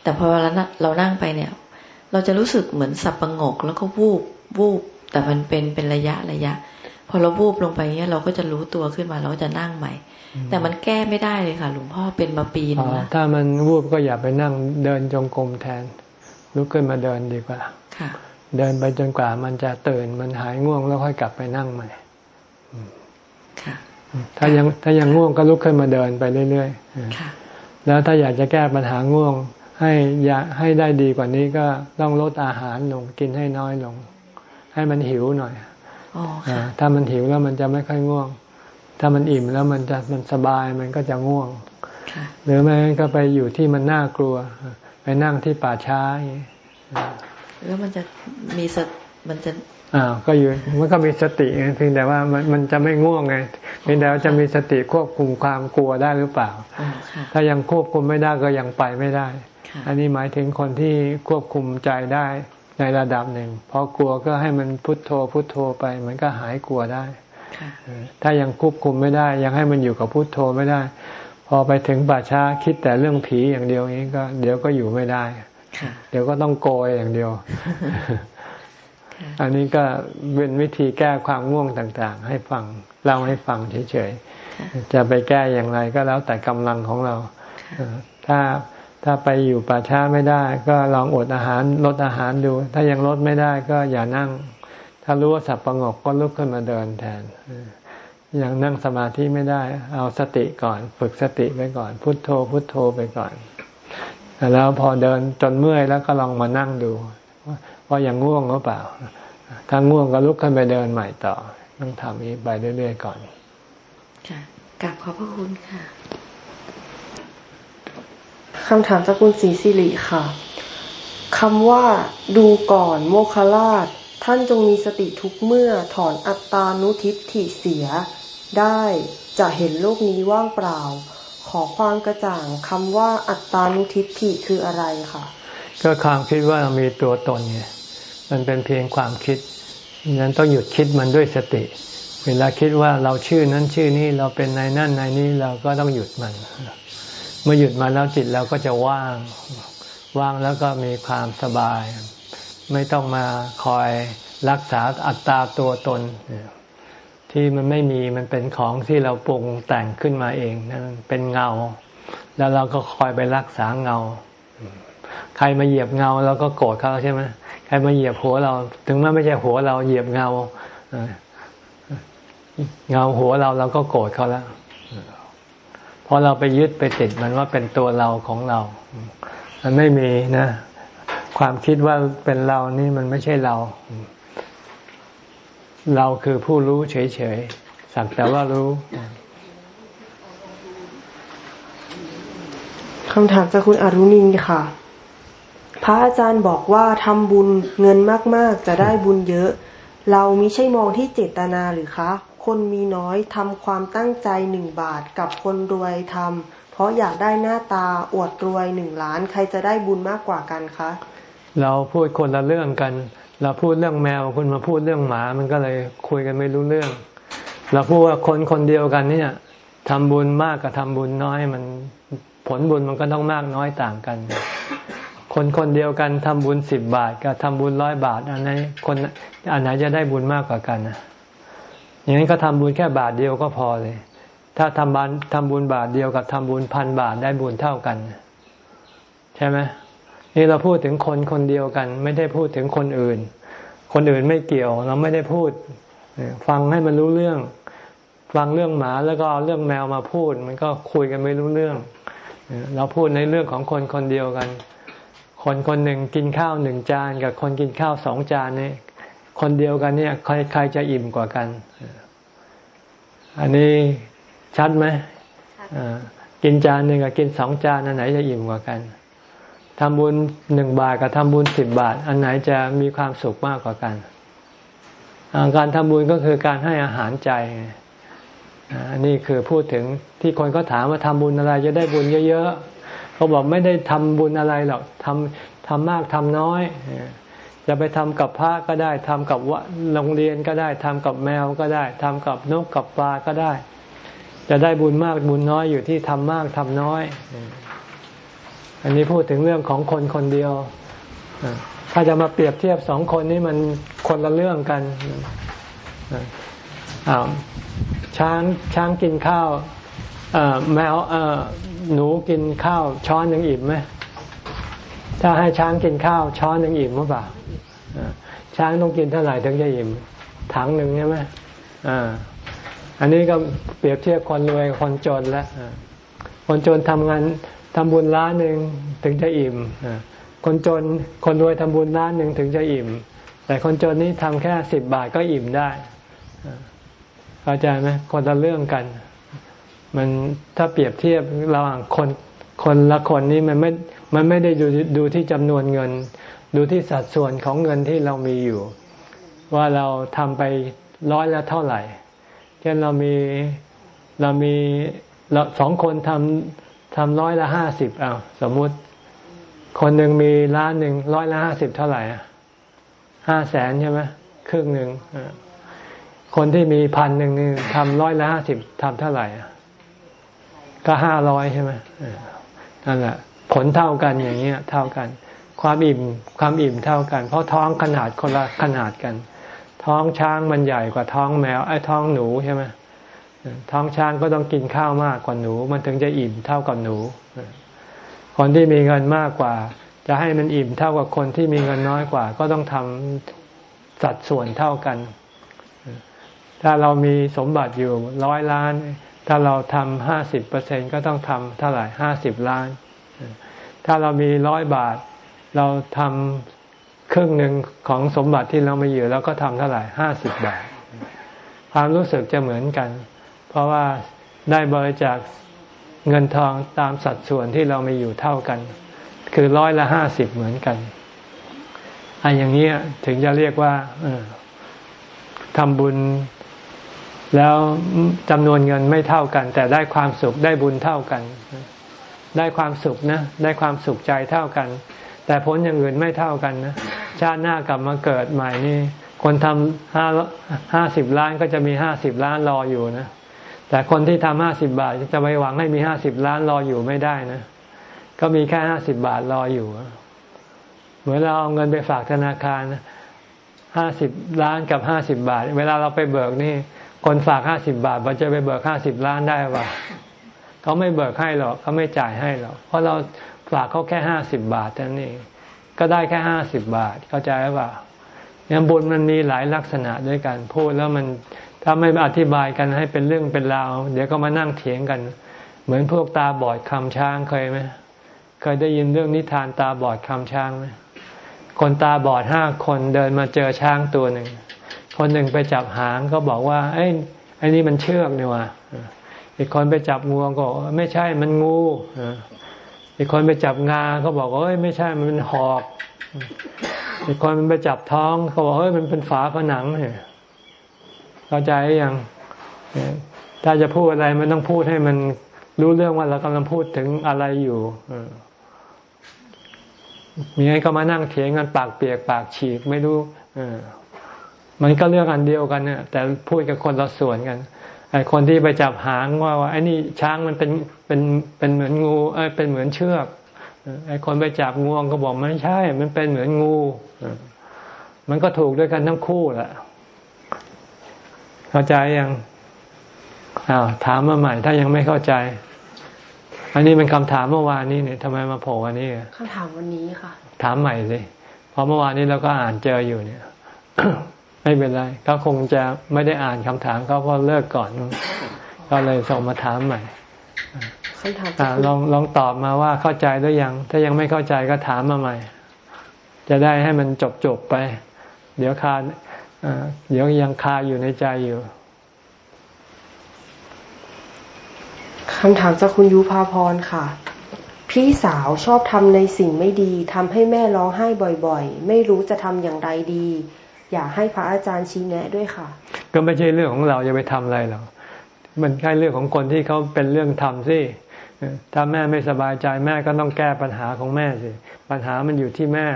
แต่พอเราเรานั่งไปเนี่ย เราจะรู้สึกเหมือนสับประงกแล้วก็วูบวูบ แต่มันเป็นเป็นระยะระยะ พอเราวูบลงไปเนี้ยเราก็จะรู้ตัวขึ้นมาเราก็จะนั่งใหม่ แต่มันแก้ไม่ได้เลยค่ะ หลวงพ่อเป็นมาปีนึงแล้วถ้ามันวูบก็อย่าไปนั่งเดินจงกรมแทนลุกขึ้นมาเดินดีกว่าค่ะ เดินไปจนกว่ามันจะตื่นมันหายง่วงแล้วค่อยกลับไปนั่งใหม่ค่ะ ถ้ายังถ้ายังง่วงก็ลุกขึ้นมาเดินไปเรื่อยๆแล้วถ้าอยากจะแก้ปัญหาง่วง ให้อยากให้ได้ดีกว่านี้ก็ต้องลดอาหารลงกินให้น้อยลง ให้มันหิวหน่อยถ้ามันหิวแล้วมันจะไม่ค่อยง่วง ถ้ามันอิ่มแล้วมันจะมันสบายมันก็จะง่วงหรือไม่ก็ไปอยู่ที่มันน่ากลัว ไปนั่งที่ป่าช้าอย่างนี้แล้วมันจะมีสมันจะ อ่าก็อยู่มันก็มีสติเพียงแต่ว่ามันมันจะไม่ง่วงไงเพียงแต่ว่าจะมีสติควบคุมความกลัวได้หรือเปล่า ถ้ายังควบคุมไม่ได้ก็ยังไปไม่ได้ อันนี้หมายถึงคนที่ควบคุมใจได้ในระดับหนึ่งพอกลัวก็ให้มันพุทโธพุทโธไปมันก็หายกลัวได้ถ้ายังควบคุมไม่ได้ ยังให้มันอยู่กับพุทโธไม่ได้ พอไปถึงป่าช้าคิดแต่เรื่องผีอย่างเดียวนี้ก็ เดี๋ยวก็อยู่ไม่ได้เดี๋ยวก็ต้องโกยอย่างเดียว อันนี้ก็เป็นวิธีแก้ความง่วงต่างๆ ให้ฟังเล่าให้ฟังเฉยๆจะไปแก้อย่างไรก็แล้วแต่กำลังของเราถ้าถ้าไปอยู่ป่าช้าไม่ได้ ก็ลองอดอาหารลดอาหารดู ถ้ายังลดไม่ได้ก็อย่านั่ง ถ้ารู้ว่าสับประงกก็ลุกขึ้นมาเดินแทนยังนั่งสมาธิไม่ได้ เอาสติก่อน ฝึกสติไปก่อน พุทโธ พุทโธไปก่อน แล้วพอเดินจนเมื่อยแล้วก็ลองมานั่งดู ว่ายังง่วงหรือเปล่า ถ้าง่วงก็ลุกขึ้นไปเดินใหม่ต่อ ต้องทำนี้ไปเรื่อยๆก่อน ค่ะกลับขอบพระคุณค่ะคำถามจากคุณศรีสิริค่ะคำว่าดูก่อนโมคราช ท่านจงมีสติทุกเมื่อถอนอัตตานุทิฏฐิเสีย ได้จะเห็นโลกนี้ว่างเปล่า ขอความกระจ่างคำว่าอัตตานุทิฏฐิคืออะไรค่ะ ก็ความคิดว่ามีตัวตนไงมันเป็นเพียงความคิดนั้นต้องหยุดคิดมันด้วยสติ เวลาคิดว่าเราชื่อนั้นชื่อนี้เราเป็นนายนั่นนายนี้เราก็ต้องหยุดมัน เมื่อหยุดมาแล้วจิตเราก็จะว่าง ว่างแล้วก็มีความสบาย ไม่ต้องมาคอยรักษาอัตตาตัวตน ที่มันไม่มีมันเป็นของที่เราปรุงแต่งขึ้นมาเองนั่นเป็นเงา แล้วเราก็คอยไปรักษาเงา ใครมาเหยียบเงาเราก็โกรธเขาใช่ไหมใครมาเหยียบหัวเรา ถึงแม้ไม่ใช่หัวเราเหยียบเงาเงาหัวเราเราก็โกรธเขาแล้วพอเราไปยึดไปติดมันว่าเป็นตัวเราของเรา มันไม่มีนะ ความคิดว่าเป็นเรานี่มันไม่ใช่เรา เราคือผู้รู้เฉยๆ สักแต่ว่ารู้คำถามจากคุณอรุณินค่ะ พระอาจารย์บอกว่าทำบุญเงินมากๆ จะได้บุญเยอะ เรามิใช่มองที่เจตนาหรือคะ คนมีน้อยทำความตั้งใจหนึ่งบาทกับคนรวยทำเพราะอยากได้หน้าตาอวดรวยหนึ่งล้าน ใครจะได้บุญมากกว่ากันคะ เราพูดคนละเรื่องกัน เราพูดเรื่องแมวคุณมาพูดเรื่องหมามันก็เลยคุยกันไม่รู้เรื่อง เราพูดว่าคนคนเดียวกันเนี่ยทำบุญมากกับทำบุญน้อยมันผลบุญมันก็ต้องมากน้อยต่างกัน คนคนเดียวกันทำบุญสิบบาทกับทำบุญร้อยบาท อันไหนคนอันไหนจะได้บุญมากกว่ากันนะอย่างนี้ก็ทำบุญแค่บาทเดียวก็พอเลย ถ้าทำบุญทำบุญบาทเดียวกับทำบุญพันบาทได้บุญเท่ากัน ใช่ไหมนี่เราพูดถึงคนคนเดียวกัน ไม่ได้พูดถึงคนอื่น คนอื่นไม่เกี่ยว เราไม่ได้พูด ฟังให้มันรู้เรื่อง ฟังเรื่องหมาแล้วก็เอาเรื่องแมวมาพูด มันก็คุยกันไม่รู้เรื่อง เราพูดในเรื่องของคนคนเดียวกัน คนคนหนึ่งกินข้าวหนึ่งจานกับคนกินข้าวสองจานนี่คนเดียวกันเนี่ยใครใครจะอิ่มกว่ากัน อันนี้ชัดไหมกินจานหนึ่งกับกินสองจานอันไหนจะอิ่มกว่ากันทำบุญหนึ่งบาทกับทำบุญสิบบาท อันไหนจะมีความสุขมากกว่ากันการทำบุญก็คือการให้อาหารใจอันนี้คือพูดถึงที่คนก็ถามว่าทำบุญอะไรจะได้บุญเยอะๆ เขาบอกไม่ได้ทำบุญอะไรหรอกทำทำมากทำน้อยจะไปทำกับพระก็ได้ทำกับวโรงเรียนก็ได้ทำกับแมวก็ได้ทำกับนกกับปลาก็ได้ จะได้บุญมากบุญน้อยอยู่ที่ทำมากทำน้อย อันนี้พูดถึงเรื่องของคนคนเดียวถ้าจะมาเปรียบเทียบสองคนนี้มันคนละเรื่องกันช้างช้างกินข้าวแมว หนูกินข้าวช้อนหนึ่งอิ่มไหมถ้าให้ช้างกินข้าวช้อนหนึ่งอิ่มหรือเปล่าช้างต้องกินเท่าไหร่ถึงจะอิ่มถังหนึ่งใช่ไหมอ่า อันนี้ก็เปรียบเทียบคนรวยคนจนแล้วคนจนทำงานทำบุญล้านหนึ่งถึงจะอิ่มคนจนคนรวยทำบุญล้านหนึ่งถึงจะอิ่ม แต่คนจนนี้ทำแค่สิบบาทก็อิ่มได้เข้าใจไหมคนละเรื่องกัน มันถ้าเปรียบเทียบระหว่างคนคนละคนนี้มันไม่ มันไม่ได้ดูดูที่จำนวนเงิน ดูที่สัดส่วนของเงินที่เรามีอยู่ ว่าเราทำไปร้อยละเท่าไหร่ เช่นเรามีเรามีเราสองคนทำทำร้อยละห้าสิบเอาสมมุติ คนหนึ่งมีล้านหนึ่งร้อยละห้าสิบเท่าไหร่อะห้าแสนใช่ไหมครึ่งหนึ่งคนที่มีพันหนึ่งทำร้อยละห้าสิบทำเท่าไหร่ ก็ห้าร้อยใช่ไหมนั่นแหละผลเท่ากันอย่างเงี้ยเท่ากัน ความอิ่มความอิ่มเท่ากัน เพราะท้องขนาดคนละขนาดกัน ท้องช้างมันใหญ่กว่าท้องแมวไอ้ท้องหนูใช่ไหมท้องช้างก็ต้องกินข้าวมากกว่าหนู มันถึงจะอิ่มเท่ากับหนู คนที่มีเงินมากกว่า จะให้มันอิ่มเท่ากับคนที่มีเงินน้อยกว่า ก็ต้องทำสัดส่วนเท่ากัน ถ้าเรามีสมบัติอยู่ร้อยล้าน ถ้าเราทำห้าสิบเปอร์เซ็นก็ต้องทำเท่าไหร่ห้าสิบล้าน ถ้าเรามีร้อยบาท เราทำครึ่งหนึ่งของสมบัติที่เรามาอยู่แล้วก็ทำเท่าไหร่ห้าสิบบาท ความรู้สึกจะเหมือนกัน เพราะว่าได้บริจาคเงินทองตามสัดส่วนที่เรามีอยู่เท่ากัน คือร้อยละห้าสิบเหมือนกันอันอย่างนี้ถึงจะเรียกว่าทำบุญ แล้วจำนวนเงินไม่เท่ากัน แต่ได้ความสุขได้บุญเท่ากัน ได้ความสุขนะได้ความสุขใจเท่ากัน แต่ผลอย่างอื่นไม่เท่ากันนะชาติหน้ากลับมาเกิดใหม่นี่คนทำห้าห้าสิบล้านก็จะมีห้าสิบล้านรออยู่นะแต่คนที่ทำห้าสิบบาทจะไปหวังให้มีห้าสิบล้านรออยู่ไม่ได้นะ ก็มีแค่ห้าสิบบาทรออยู่ เหมือนเราเอาเงินไปฝากธนาคารห้าสิบล้านกับห้าสิบบาท เวลาเราไปเบิกนี่ คนฝากห้าสิบบาทมันจะไปเบิกห้าสิบล้านได้ป่ะเขาไม่เบิกให้หรอกเขาไม่จ่ายให้หรอกเพราะเราฝากเขาแค่ห้าสิบบาทเท่านั้นเองก็ได้แค่ห้าสิบบาทเข้าใจหรือเปล่าเนี่ยบุญมันมีหลายลักษณะด้วยกันพูดแล้วมันถ้าไม่อธิบายกันให้เป็นเรื่องเป็นราว เดี๋ยวก็มานั่งเถียงกัน เหมือนพวกตาบอดคำช้างเคยไหมเคยได้ยินเรื่องนิทานตาบอดคำช้างไหมคนตาบอดห้าคนเดินมาเจอช้างตัวหนึ่ง คนหนึ่งไปจับหางก็บอกว่าไอ้ไอ้นี่มันเชือกนี่วะอีกคนไปจับงวงก็ไม่ใช่มันงูอีกคนไปจับงาเขาบอกว่าเอ้ยไม่ใช่มันเป็นหอกอีกคนมันไปจับท้องเขาบอกเฮ้ยมันเป็นฝาผนังเนี่ยเข้าใจยังถ้าจะพูดอะไรมันต้องพูดให้มันรู้เรื่องว่าเรากำลังพูดถึงอะไรอยู่มีไงก็มานั่งเถียงกันปากเปียกปากฉีกไม่รู้ มันก็เรื่องอันเดียวกันเนี่ยแต่พูดกับคนละส่วนกันไอ้คนที่ไปจับหางว่าว่าไอ้นี่ช้างมันเป็นเป็นเป็นเหมือนงูไอ้เป็นเหมือนเชือกไอ้คนไปจับงวงก็บอกไม่ใช่ มันเป็นเหมือนงูมันก็ถูกด้วยกันทั้งคู่แหละเข้าใจยังอ้าวถามมาใหม่ถ้ายังไม่เข้าใจ อันนี้เป็นคำถามเมื่อวานนี้เนี่ยทำไมมาโผล่วันนี้คำถามวันนี้ค่ะ ถามใหม่สิเพราะเมื่อวานนี้เราก็อ่านเจออยู่เนี่ย ไม่เป็นไรเขาคงจะไม่ได้อ่านคำถามเขาเพราะเลิกก่อนก็เลยส่งมาถามใหม่ลองลองตอบมาว่าเข้าใจหรือยัง ถ้ายังไม่เข้าใจก็ถามมาใหม่ จะได้ให้มันจบจบไป เดี๋ยวคาเดี๋ยวยังคาอยู่ในใจอยู่คำถามจากคุณยุพาพรค่ะ พี่สาวชอบทำในสิ่งไม่ดีทำให้แม่ร้องไห้บ่อยๆ ไม่รู้จะทำอย่างไรดี อยากให้พระอาจารย์ชี้แนะด้วยค่ะ ก็ไม่ใช่เรื่องของเราจะไปทำอะไรหรอกมันแค่เรื่องของคนที่เขาเป็นเรื่องทำสิถ้าแม่ไม่สบายใจแม่ก็ต้องแก้ปัญหาของแม่สิ ปัญหามันอยู่ที่แม่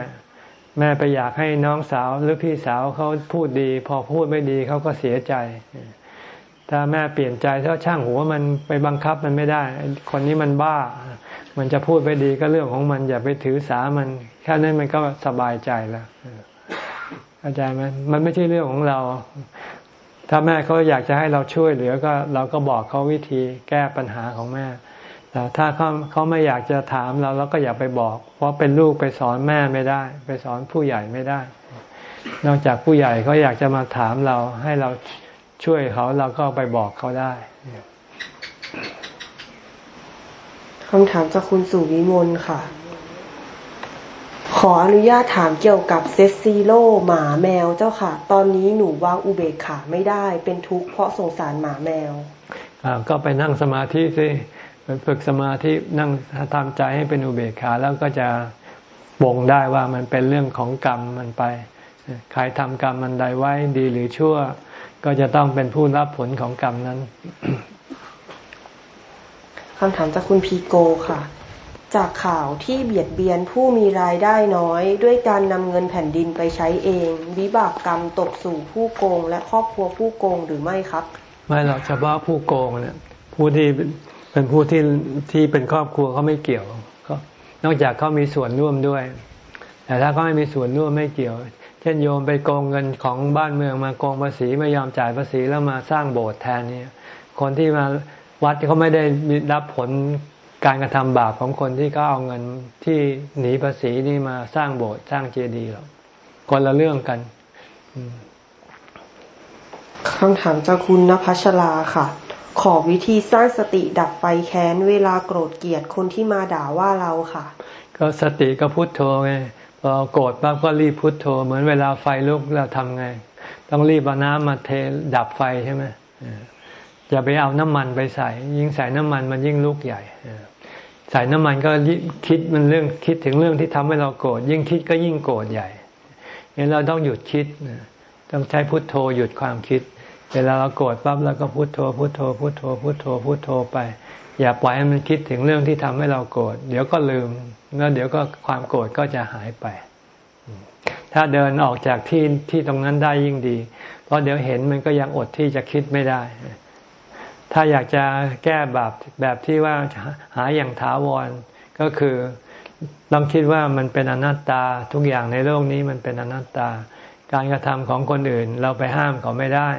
แม่ไปอยากให้น้องสาวหรือพี่สาวเขาพูดดี พอพูดไม่ดีเขาก็เสียใจ ถ้าแม่เปลี่ยนใจถ้าช่างหัวมันไปบังคับมันไม่ได้ คนนี้มันบ้า มันจะพูดไปดีก็เรื่องของมัน อย่าไปถือสามัน แค่นั้นมันก็สบายใจแล้ว เข้าใจไหมมันไม่ใช่เรื่องของเรา ถ้าแม่เขาอยากจะให้เราช่วยเหลือก็เราก็บอกเขาวิธีแก้ปัญหาของแม่ แต่ถ้าเขาเขาไม่อยากจะถามเราเราก็อย่าไปบอก เพราะเป็นลูกไปสอนแม่ไม่ได้ ไปสอนผู้ใหญ่ไม่ได้ นอกจากผู้ใหญ่เขาอยากจะมาถามเราให้เราช่วยเขาเราก็ไปบอกเขาได้คำถามจากคุณสุวิมลค่ะ ขออนุญาตถามเกี่ยวกับเซซซีโร่หมาแมวเจ้าค่ะ ตอนนี้หนูวางอุเบกขาไม่ได้เป็นทุกข์เพราะสงสารหมาแมวก็ไปนั่งสมาธิสิฝึกสมาธินั่งทำใจให้เป็นอุเบกขาแล้วก็จะบ่งได้ว่ามันเป็นเรื่องของกรรมมันไปใครทำกรรมมันใดไว้ดีหรือชั่ว ก็จะต้องเป็นผู้รับผลของกรรมนั้นคำถามจากคุณพีโกค่ะ จากข่าวที่เบียดเบียนผู้มีรายได้น้อย ด้วยการนำเงินแผ่นดินไปใช้เอง วิบากกรรมตกสู่ผู้โกง และครอบครัวผู้โกงหรือไม่ครับ ไม่หรอกเฉพาะผู้โกงเนี่ยผู้ที่เป็นผู้ที่ที่เป็นครอบครัวเขาไม่เกี่ยวนอกจากเขามีส่วนร่วมด้วย แต่ถ้าเขาไม่มีส่วนร่วมไม่เกี่ยว เช่นโยมไปโกงเงินของบ้านเมืองมาโกงภาษีไม่ยอมจ่ายภาษีแล้วมาสร้างโบสถ์แทนเนี่ยคนที่มาวัดเขาไม่ได้รับผล การกระทำบาปของคนที่เขาเอาเงินที่หนีภาษีนี่มาสร้างโบสถ์สร้างเจดีย์หรอกคนละเรื่องกันคำถามจากคุณนภัชราค่ะ ขอวิธีสร้างสติดับไฟแค้น เวลาโกรธเกลียดคนที่มาด่าว่าเราค่ะ ก็สติก็พุโทโธไงพอโกรธปั๊บก็รีบพุโทโธ เหมือนเวลาไฟลุกเราทำไง ต้องรีบเอาน้ำมาเทดับไฟใช่ไหมอย่าไปเอาน้ำมันไปใส่ ยิ่งใส่น้ำมันมันยิ่งลุกใหญ่ ใส่น้ำมันก็คิดมันเรื่องคิดถึงเรื่องที่ทำให้เราโกรธยิ่งคิดก็ยิ่งโกรธใหญ่งั้นเราต้องหยุดคิดต้องใช้พุทโธหยุดความคิด เวลาเราโกรธปั๊บเราก็พุโทโธพุโทโธพุโทโธพุโทโธพุโทโธไป อย่าปล่อยให้มันคิดถึงเรื่องที่ทำให้เราโกรธเดี๋ยวก็ลืมแล้วเดี๋ยวก็ความโกรธก็จะหายไป ถ้าเดินออกจากที่ที่ตรงนั้นได้ยิ่งดี เพราะเดี๋ยวเห็นมันก็ยังอดที่จะคิดไม่ได้ ถ้าอยากจะแก้แบบแบบที่ว่าหาอย่างถาวรก็คือต้องคิดว่ามันเป็นอนัตตาทุกอย่างในโลกนี้มันเป็นอนัตตา การกระทำของคนอื่นเราไปห้ามเขาไม่ได้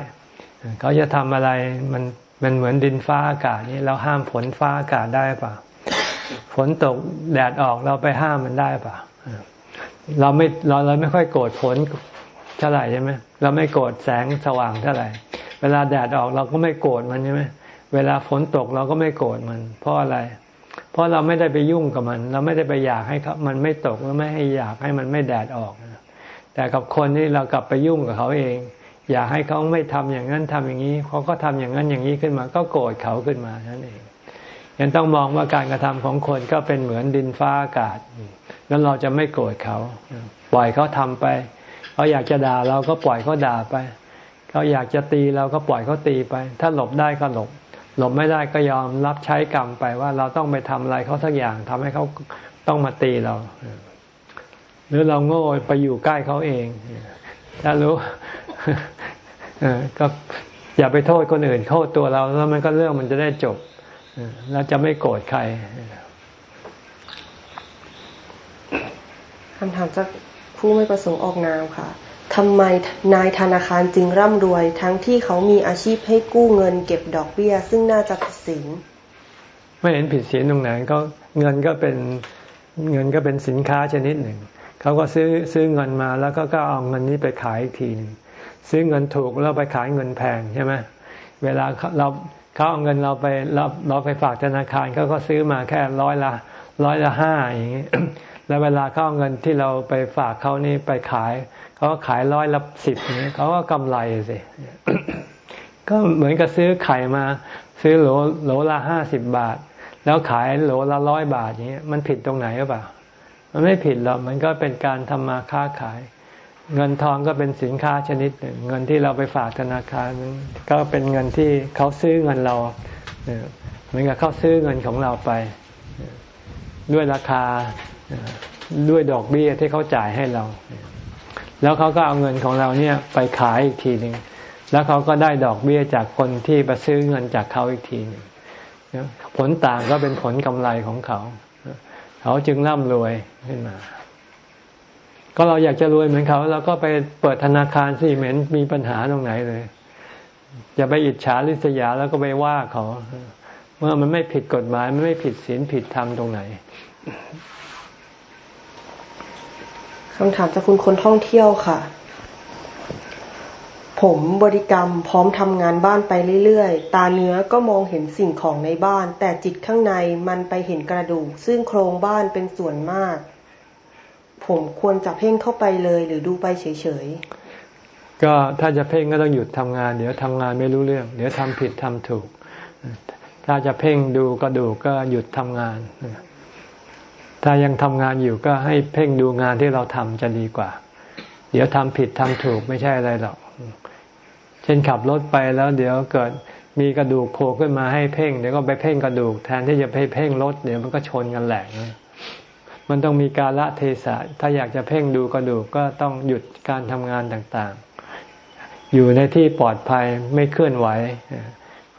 เขาจะทำอะไรมันมันเหมือนดินฟ้าอากาศนี่เราห้ามฝนฟ้าอากาศได้ปะฝนตกแดดออกเราไปห้ามมันได้ปะเราไม่เราเราไม่ค่อยโกรธฝนเท่าไหร่ใช่ไหมเราไม่โกรธแสงสว่างเท่าไหร่ เวลาแดดออกเราก็ไม่โกรธมันใช่ไหม เวลาฝนตกเราก็ไม่โกรธมัน เพราะอะไร เพราะเราไม่ได้ไปยุ่งกับมัน เราไม่ได้ไปอยากให้มันไม่ตกแล้วไม่ให้อยากให้มันไม่แดดออก แต่กับคนนี่เรากลับไปยุ่งกับเขาเอง อยากให้เขาไม่ทำอย่างนั้นทำอย่างนี้เขาก็ทำอย่างนั้นอย่างนี้ขึ้นมา ก็โกรธเขาขึ้นมานั่นเองยังต้องมองว่าการกระทำของคนก็เป็นเหมือนดินฟ้าอากาศ แล้วเราจะไม่โกรธเขา ปล่อยเขาทำไปเขาอยากจะด่าเราก็ปล่อยเขาด่าไปเขาอยากจะตีเราก็ปล่อยเขาตีไป ถ้าหลบได้ก็หลบ หลบไม่ได้ก็ยอมรับใช้กรรมไปว่าเราต้องไปทำอะไรเขาสักอย่างทำให้เขาต้องมาตีเรา หรือเราโง่ไปอยู่ใกล้เขาเอง ถ้ารู้ก็อย่าไปโทษคนอื่นโทษตัวเราแล้วมันก็เรื่องมันจะได้จบเราจะไม่โกรธใครคำถามจากผู้ไม่ประสงค์ออกนามค่ะ ทำไมนายธนาคารจึงร่ำรวย ทั้งที่เขามีอาชีพให้กู้เงินเก็บดอกเบี้ย ซึ่งน่าจะผิดศีลไม่เห็นผิดศีลตรงไหนก็เงินก็เป็นเงินก็เป็นสินค้าชนิดหนึ่ง เขาก็ซื้อซื้อเงินมาแล้วก็ก็เอาเงินนี้ไปขายอีกทีหนึ่งซื้อเงินถูกแล้วไปขายเงินแพงใช่ไหมเวลาเราเขาเอาเงินเราไปเราเราไปฝากธนาคารเขาก็ซื้อมาแค่ร้อยละร้อยละห้าอย่างนี้แล้วเวลาเขาเอาเงินที่เราไปฝากเขานี่ไปขาย เขาก็ขายร้อยละสิบนี้เขาก็กำไรสิก็เหมือนกับซื้อไข่มา ซื้อโหลโหลละห้าสิบบาท แล้วขายโหลละร้อยบาทอย่างเงี้ยมันผิดตรงไหนหรือเปล่า มันไม่ผิดหรอกมันก็เป็นการทำมาค้าขาย เงินทองก็เป็นสินค้าชนิดหนึ่ง เงินที่เราไปฝากธนาคารก็เป็นเงินที่เขาซื้อเงินเราเหมือนกับเขาซื้อเงินของเราไป ด้วยราคาด้วยดอกเบี้ยที่เขาจ่ายให้เรา แล้วเขาก็เอาเงินของเราเนี่ยไปขายอีกทีหนึ่งแล้วเขาก็ได้ดอกเบี้ยจากคนที่ไปซื้อเงินจากเขาอีกทีหนึ่งผลต่างก็เป็นผลกำไรของเขา เขาจึงร่ำรวยขึ้นมา ก็เราอยากจะรวยเหมือนเขาเราก็ไปเปิดธนาคารสิเหม็นมีปัญหาตรงไหนเลย อย่าไปอิจฉาริษยาแล้วก็ไปว่าเขา เมื่อมันไม่ผิดกฎหมาย มันไม่ผิดศีลผิดธรรมตรงไหน คำถามจากคุณคนท่องเที่ยวค่ะ ผมบริกรรมพร้อมทำงานบ้านไปเรื่อยๆ ตาเนื้อก็มองเห็นสิ่งของในบ้าน แต่จิตข้างในมันไปเห็นกระดูก ซึ่งโครงบ้านเป็นส่วนมาก ผมควรจะเพ่งเข้าไปเลยหรือดูไปเฉยๆ ก็ถ้าจะเพ่งก็ต้องหยุดทำงาน เดี๋ยวทำงานไม่รู้เรื่อง เดี๋ยวทำผิดทำถูก ถ้าจะเพ่งดูกระดูกก็หยุดทำงาน ถ้ายังทำงานอยู่ก็ให้เพ่งดูงานที่เราทำจะดีกว่า เดี๋ยวทำผิดทำถูกไม่ใช่อะไรหรอก เช่นขับรถไปแล้วเดี๋ยวเกิดมีกระดูกโผล่ขึ้นมาให้เพ่งเดี๋ยวก็ไปเพ่งกระดูกแทนที่จะไปเพ่งรถเดี๋ยวมันก็ชนกันแหลกมันต้องมีการละเทศะถ้าอยากจะเพ่งดูกระดูกก็ต้องหยุดการทำงานต่างๆ อยู่ในที่ปลอดภัยไม่เคลื่อนไหว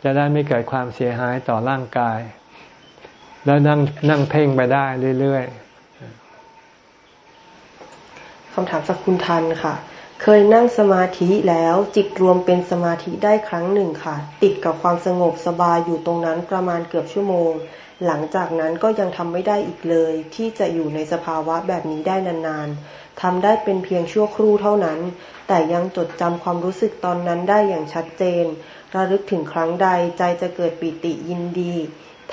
จะได้ไม่เกิดความเสียหายต่อร่างกาย แล้วนั่งนั่งเพ่งไปได้เรื่อยๆคำถามจากคุณทันค่ะ เคยนั่งสมาธิแล้วจิตรวมเป็นสมาธิได้ครั้งหนึ่งค่ะ ติดกับความสงบสบายอยู่ตรงนั้นประมาณเกือบชั่วโมง หลังจากนั้นก็ยังทำไม่ได้อีกเลย ที่จะอยู่ในสภาวะแบบนี้ได้นานๆทำได้เป็นเพียงชั่วครู่เท่านั้น แต่ยังจดจำความรู้สึกตอนนั้นได้อย่างชัดเจนระลึกถึงครั้งใดใจจะเกิดปิติยินดี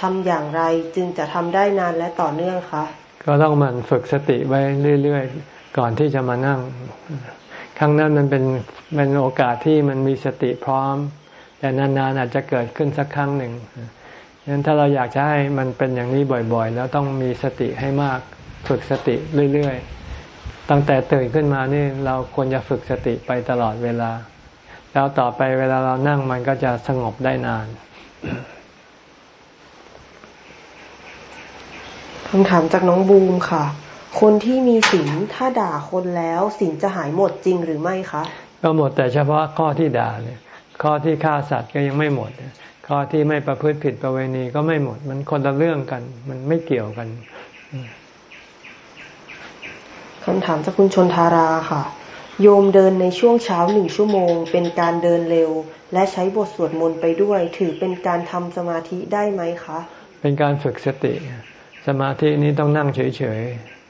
ทำอย่างไรจึงจะทำได้นานและต่อเนื่องคะ ก็ต้องมันฝึกสติไว้เรื่อยๆ ก่อนที่จะมานั่ง ครั้งนั้นมันเป็นเป็นโอกาสที่มันมีสติพร้อม แต่นานๆอาจจะเกิดขึ้นสักครั้งหนึ่งฉะนั้นถ้าเราอยากจะให้มันเป็นอย่างนี้บ่อยๆ แล้วต้องมีสติให้มากฝึกสติเรื่อยๆ ตั้งแต่ตื่นขึ้นมานี่เราควรจะฝึกสติไปตลอดเวลา แล้วต่อไปเวลาเรานั่งมันก็จะสงบได้นาน คำถามจากน้องบูมค่ะ คนที่มีศีลถ้าด่าคนแล้วศีลจะหายหมดจริงหรือไม่คะ ก็หมดแต่เฉพาะข้อที่ด่าเนี่ยข้อที่ฆ่าสัตว์ก็ยังไม่หมด ข้อที่ไม่ประพฤติผิดประเวณีก็ไม่หมด มันคนละเรื่องกัน มันไม่เกี่ยวกันคำถามจากคุณชนทาราค่ะ โยมเดินในช่วงเช้าหนึ่งชั่วโมง เป็นการเดินเร็ว และใช้บทสวดมนต์ไปด้วย ถือเป็นการทำสมาธิได้ไหมคะ เป็นการฝึกสติ สมาธินี้ต้องนั่งเฉย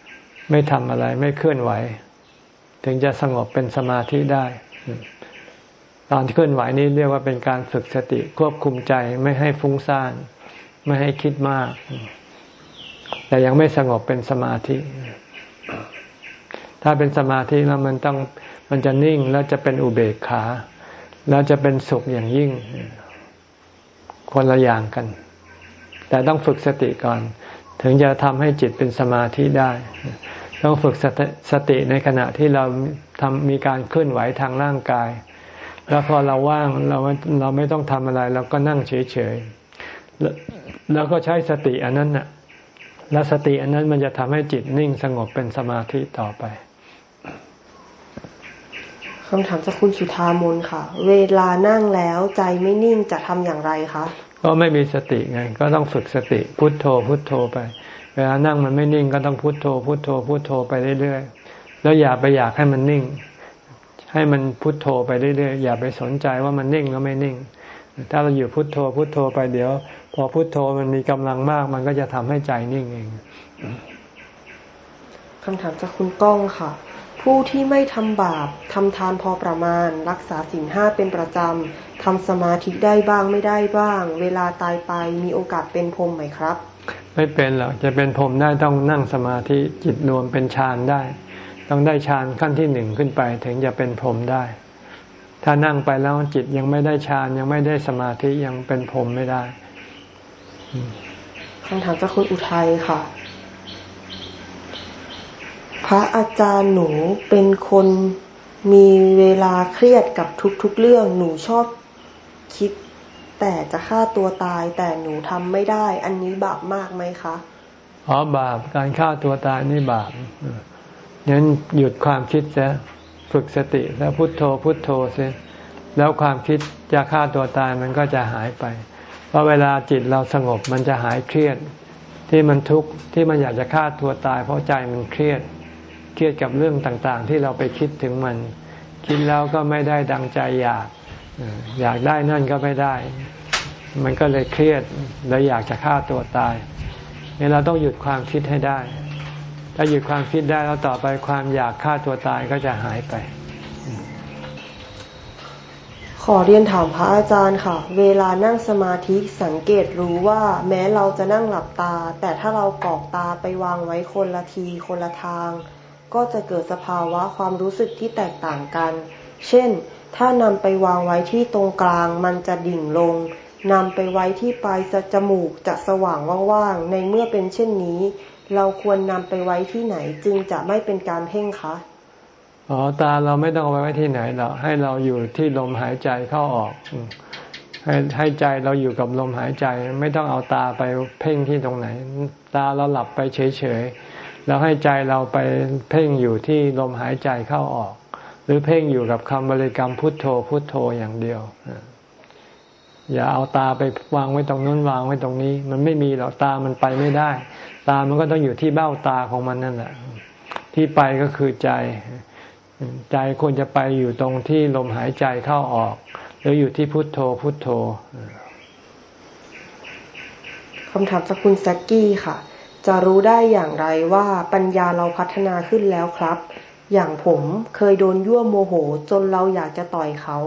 ๆ ไม่ทำอะไรไม่เคลื่อนไหว ถึงจะสงบเป็นสมาธิได้ ตอนเคลื่อนไหวนี้เรียกว่าเป็นการฝึกสติควบคุมใจไม่ให้ฟุ้งซ่าน ไม่ให้คิดมาก แต่ยังไม่สงบเป็นสมาธิ ถ้าเป็นสมาธิแล้วมันต้องมันจะนิ่งแล้วจะเป็นอุเบกขา แล้วจะเป็นสุขอย่างยิ่งคนละอย่างกัน แต่ต้องฝึกสติก่อน ถึงจะทำให้จิตเป็นสมาธิได้ ต้องฝึกสติในขณะที่เราทำมีการเคลื่อนไหวทางร่างกาย แล้วพอเราว่างเราเราไม่ต้องทำอะไร เราก็นั่งเฉยๆแล้วก็ใช้สติอันนั้นน่ะแล้วสติอันนั้นมันจะทำให้จิตนิ่งสงบเป็นสมาธิต่อไปคำถามจากคุณสุธามนค่ะ เวลานั่งแล้วใจไม่นิ่งจะทำอย่างไรคะ ก็ไม่มีสติไงก็ต้องฝึกสติพุทโธพุทโธไป เวลานั่งมันไม่นิ่งก็ต้องพุทโธ พุทโธ พุทโธไปเรื่อยๆแล้วอย่าไปอยากให้มันนิ่ง ให้มันพุทโธไปเรื่อยๆอย่าไปสนใจว่ามันนิ่งแล้วไม่นิ่ง ถ้าเราอยู่พุทโธพุทโธไปเดี๋ยว พอพุทโธมันมีกำลังมาก มันก็จะทำให้ใจนิ่งเองคำถามจากคุณก้องค่ะ ผู้ที่ไม่ทำบาปทำทานพอประมาณ รักษาสิ่งห้าเป็นประจำทำสมาธิได้บ้างไม่ได้บ้าง เวลาตายไปมีโอกาสเป็นพรมไหมครับ ไม่เป็นหรอกจะเป็นพรมได้ต้องนั่งสมาธิจิตรวมเป็นฌานได้ ต้องได้ฌานขั้นที่หนึ่งขึ้นไปถึงจะเป็นพรมได้ ถ้านั่งไปแล้วจิตยังไม่ได้ฌานยังไม่ได้สมาธิยังเป็นพรมไม่ได้คำถามจากคุณอุทัยค่ะ พระอาจารย์หนูเป็นคนมีเวลาเครียดกับทุกๆเรื่องหนูชอบคิด แต่จะฆ่าตัวตายแต่หนูทำไม่ได้ อันนี้บาปมากไหมคะอ๋อบาปการฆ่าตัวตายนี่บาปงั้นหยุดความคิดซะฝึกสติแล้วพุโทโธพุโทโธเสียแล้วความคิดจะฆ่าตัวตายมันก็จะหายไป เพราะเวลาจิตเราสงบมันจะหายเครียด ที่มันทุกข์ที่มันอยากจะฆ่าตัวตาย เพราะใจมันเครียด เครียดกับเรื่องต่างๆ ที่เราไปคิดถึงมัน คิดแล้วก็ไม่ได้ดังใจอยาก อยากได้นั่นก็ไม่ได้ มันก็เลยเครียดเลยอยากจะฆ่าตัวตายเนี่ยเราต้องหยุดความคิดให้ได้ ถ้าหยุดความคิดได้แล้วต่อไปความอยากฆ่าตัวตายก็จะหายไป ขอเรียนถามพระอาจารย์ค่ะ เวลานั่งสมาธิสังเกตรู้ว่าแม้เราจะนั่งหลับตา แต่ถ้าเรากอกตาไปวางไว้คนละทีคนละทาง ก็จะเกิดสภาวะความรู้สึกที่แตกต่างกัน เช่น ถ้านำไปวางไว้ที่ตรงกลางมันจะดิ่งลงนำไปไว้ที่ปลายจมูกจะสว่างว่างๆ ในเมื่อเป็นเช่นนี้ เราควรนำไปไว้ที่ไหนจึงจะไม่เป็นการเพ่งคะ อ๋อ ตาเราไม่ต้องเอาไว้ที่ไหนหรอกให้เราอยู่ที่ลมหายใจเข้าออก ให้ให้ใจเราอยู่กับลมหายใจ ไม่ต้องเอาตาไปเพ่งที่ตรงไหน ตาเราหลับไปเฉยๆ แล้วให้ใจเราไปเพ่งอยู่ที่ลมหายใจเข้าออก หรือเพ่งอยู่กับคำบริกรรมพุทโธพุทโธอย่างเดียวอย่าเอาตาไปวางไว้ตรงนู้นวางไว้ตรงนี้ มันไม่มีหรอกตามันไปไม่ได้ ตามันก็ต้องอยู่ที่เบ้าตาของมันนั่นแหละที่ไปก็คือใจ ใจควรจะไปอยู่ตรงที่ลมหายใจเข้าออก หรืออยู่ที่พุทโธพุทโธคำถามจากคุณแซกกี้ค่ะ จะรู้ได้อย่างไรว่าปัญญาเราพัฒนาขึ้นแล้วครับ อย่างผมเคยโดนยั่วโมโหจนเราอยากจะต่อยเขา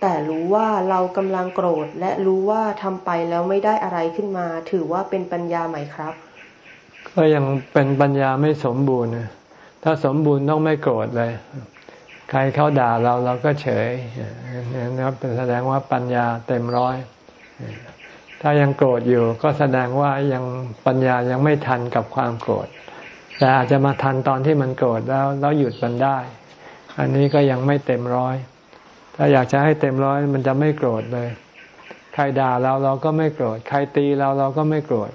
แต่รู้ว่าเรากำลังโกรธ และรู้ว่าทำไปแล้วไม่ได้อะไรขึ้นมา ถือว่าเป็นปัญญาไหมครับ ก็ยังเป็นปัญญาไม่สมบูรณ์ถ้าสมบูรณ์ต้องไม่โกรธเลย ใครเขาด่าเราเราก็เฉยนะครับแสดงว่าปัญญาเต็มร้อย ถ้ายังโกรธอยู่ก็แสดงว่ายังปัญญายังไม่ทันกับความโกรธ แต่อาจจะมาทันตอนที่มันโกรธแล้วแล้วหยุดมันได้ อันนี้ก็ยังไม่เต็มร้อย ถ้าอยากจะให้เต็มร้อยมันจะไม่โกรธเลย ใครด่าเราเราก็ไม่โกรธ ใครตีเราเราก็ไม่โกรธ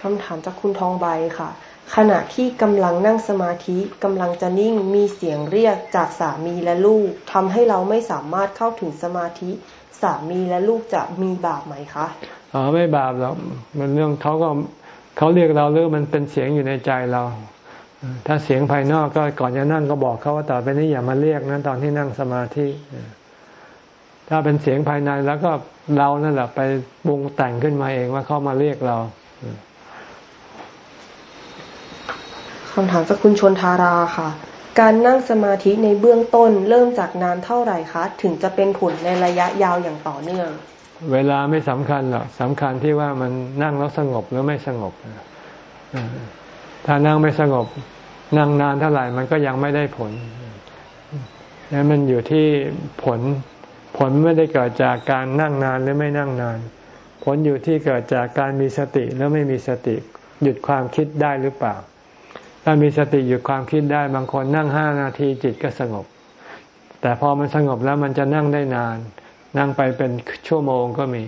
คำถามจากคุณทองใบค่ะขณะที่กำลังนั่งสมาธิกำลังจะนิ่งมีเสียงเรียกจากสามีและลูกทำให้เราไม่สามารถเข้าถึงสมาธิ สามีและลูกจะมีบาปไหมคะอ๋อไม่บาปหรอกมันเรื่องเขาก็เขาเรียกเราเรื่องมันเป็นเสียงอยู่ในใจเรา ถ้าเสียงภายนอกก็ก่อนจะนั่งก็บอกเขาว่าต่อไปนี้อย่ามาเรียกนะตอนที่นั่งสมาธิถ้าเป็นเสียงภายในแล้วก็เรานั่นแหละไปปรุงแต่งขึ้นมาเองว่าเขามาเรียกเราคำถามจากคุณชนทาราค่ะ การนั่งสมาธิในเบื้องต้นเริ่มจากนานเท่าไหร่คะ ถึงจะเป็นผลในระยะยาวอย่างต่อเนื่อง เวลาไม่สำคัญหรอกสำคัญที่ว่ามันนั่งแล้วสงบหรือไม่สงบถ้านั่งไม่สงบนั่งนานเท่าไหร่มันก็ยังไม่ได้ผลนั้นมันอยู่ที่ผลผลไม่ได้เกิดจากการนั่งนานหรือไม่นั่งนาน ผลอยู่ที่เกิดจากการมีสติแล้วไม่มีสติ หยุดความคิดได้หรือเปล่า ถ้ามีสติหยุดความคิดได้บางคนนั่งห้านาทีจิตก็สงบ แต่พอมันสงบแล้วมันจะนั่งได้นาน นั่งไปเป็นชั่วโมงก็มี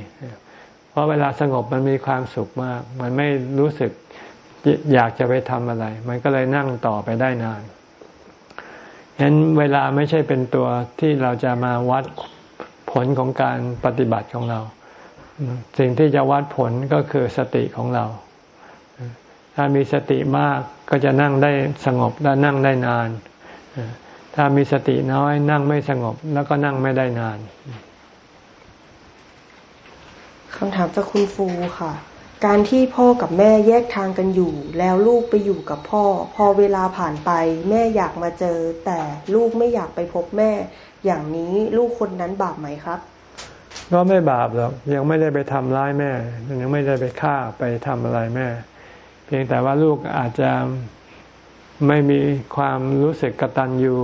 เพราะเวลาสงบมันมีความสุขมาก มันไม่รู้สึกอยากจะไปทำอะไร มันก็เลยนั่งต่อไปได้นานฉะนั้นเวลาไม่ใช่เป็นตัวที่เราจะมาวัดผลของการปฏิบัติของเรา สิ่งที่จะวัดผลก็คือสติของเรา ถ้ามีสติมากก็จะนั่งได้สงบและนั่งได้นาน ถ้ามีสติน้อยนั่งไม่สงบแล้วก็นั่งไม่ได้นานคำถามจากคุณฟูค่ะ การที่พ่อกับแม่แยกทางกันอยู่ แล้วลูกไปอยู่กับพ่อ พอเวลาผ่านไป แม่อยากมาเจอ แต่ลูกไม่อยากไปพบแม่ อย่างนี้ลูกคนนั้นบาปไหมครับ ก็ไม่บาปหรอกยังไม่ได้ไปทำร้ายแม่ ยังไม่ได้ไปฆ่าไปทำอะไรแม่ เพียงแต่ว่าลูกอาจจะไม่มีความรู้สึกกตัญญู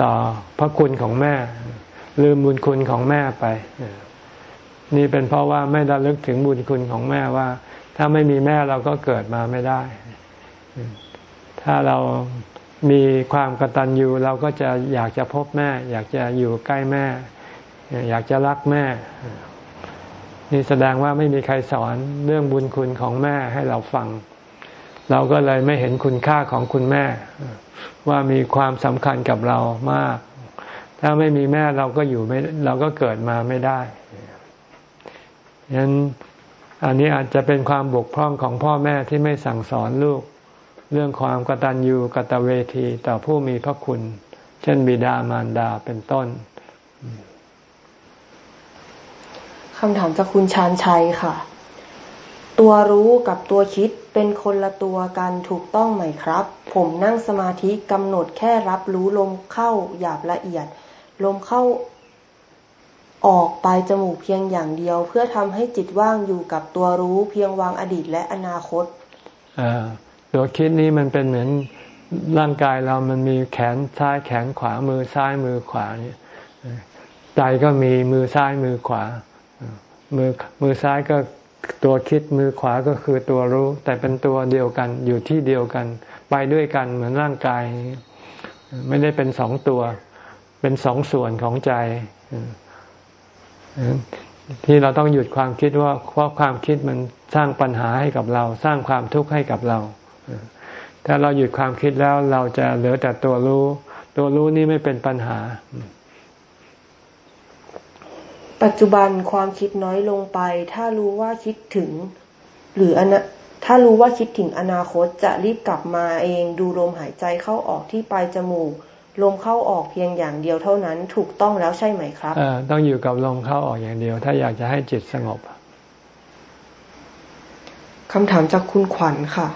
ต่อพระคุณของแม่ ลืมบุญคุณของแม่ไป นี่เป็นเพราะว่าไม่ระลึกถึงบุญคุณของแม่ว่า ถ้าไม่มีแม่เราก็เกิดมาไม่ได้ ถ้าเรามีความกตัญญูเราก็จะอยากจะพบแม่ อยากจะอยู่ใกล้แม่ อยากจะรักแม่ นี่แสดงว่าไม่มีใครสอนเรื่องบุญคุณของแม่ให้เราฟัง เราก็เลยไม่เห็นคุณค่าของคุณแม่ ว่ามีความสำคัญกับเรามาก ถ้าไม่มีแม่เราก็อยู่ไม่เราก็เกิดมาไม่ได้ฉะนั้นอันนี้อาจจะเป็นความบกพร่องของพ่อแม่ที่ไม่สั่งสอนลูก เรื่องความกตัญญูกตเวทีต่อผู้มีพระคุณ เช่นบิดามารดาเป็นต้น คำถามจากคุณชานชัยค่ะ ตัวรู้กับตัวคิดเป็นคนละตัวกันถูกต้องไหมครับ ผมนั่งสมาธิกำหนดแค่รับรู้ลมเข้าหยาบละเอียด ลมเข้าออกปลายจมูกเพียงอย่างเดียว เพื่อทำให้จิตว่างอยู่กับตัวรู้เพียงวางอดีตและอนาคตตัวคิดนี้มันเป็นเหมือนร่างกายเรามันมีแขนซ้ายแขนขวามือซ้ายมือขวาเนี่ยใจก็มีมือซ้ายมือขวา มือมือซ้ายก็ตัวคิดมือขวาก็คือตัวรู้ แต่เป็นตัวเดียวกันอยู่ที่เดียวกัน ไปด้วยกันเหมือนร่างกาย ไม่ได้เป็นสองตัว เป็นสองส่วนของใจ ที่เราต้องหยุดความคิดว่าเพราะความคิดมันสร้างปัญหาให้กับเรา สร้างความทุกข์ให้กับเราถ้าเราหยุดความคิดแล้วเราจะเหลือแต่ตัวรู้ ตัวรู้นี่ไม่เป็นปัญหา ปัจจุบันความคิดน้อยลงไป ถ้ารู้ว่าคิดถึง หรืออนาถ้ารู้ว่าคิดถึงอนาคตจะรีบกลับมาเองดูลมหายใจเข้าออกที่ปลายจมูก ลมเข้าออกเพียงอย่างเดียวเท่านั้นถูกต้องแล้วใช่ไหมครับอต้องอยู่กับลมเข้าออกอย่างเดียว ถ้าอยากจะให้จิตสงบคำถามจากคุณขวัญค่ะ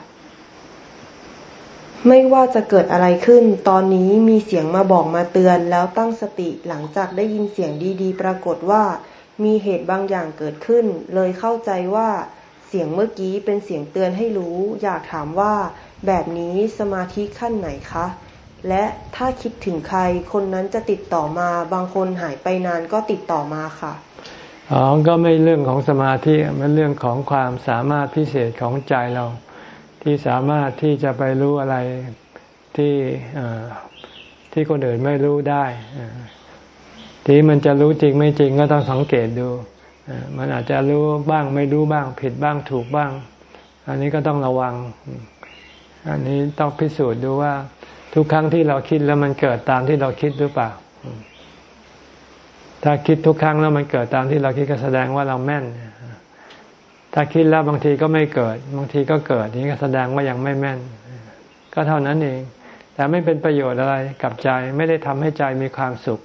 ไม่ว่าจะเกิดอะไรขึ้น ตอนนี้มีเสียงมาบอกมาเตือน แล้วตั้งสติหลังจากได้ยินเสียงดีๆ ปรากฏว่า มีเหตุบางอย่างเกิดขึ้น เลยเข้าใจว่า เสียงเมื่อกี้เป็นเสียงเตือนให้รู้ อยากถามว่า แบบนี้สมาธิขั้นไหนคะ และถ้าคิดถึงใครคนนั้นจะติดต่อมา บางคนหายไปนานก็ติดต่อมาค่ะอ๋อก็ไม่เรื่องของสมาธิมันเรื่องของความสามารถพิเศษของใจเรา ที่สามารถที่จะไปรู้อะไรที่ที่คนอื่นไม่รู้ได้ที่มันจะรู้จริงไม่จริงก็ต้องสังเกตดู มันอาจจะรู้บ้างไม่รู้บ้าง ผิดบ้างถูกบ้าง อันนี้ก็ต้องระวัง อันนี้ต้องพิสูจน์ดูว่า ทุกครั้งที่เราคิดแล้วมันเกิดตามที่เราคิดหรือเปล่า ถ้าคิดทุกครั้งแล้วมันเกิดตามที่เราคิดก็แสดงว่าเราแม่น ถ้าคิดแล้วบางทีก็ไม่เกิด บางทีก็เกิดนี่ก็แสดงว่ายังไม่แม่น ก็เท่านั้นเอง แต่ไม่เป็นประโยชน์อะไรกับใจไม่ได้ทำให้ใจมีความสุข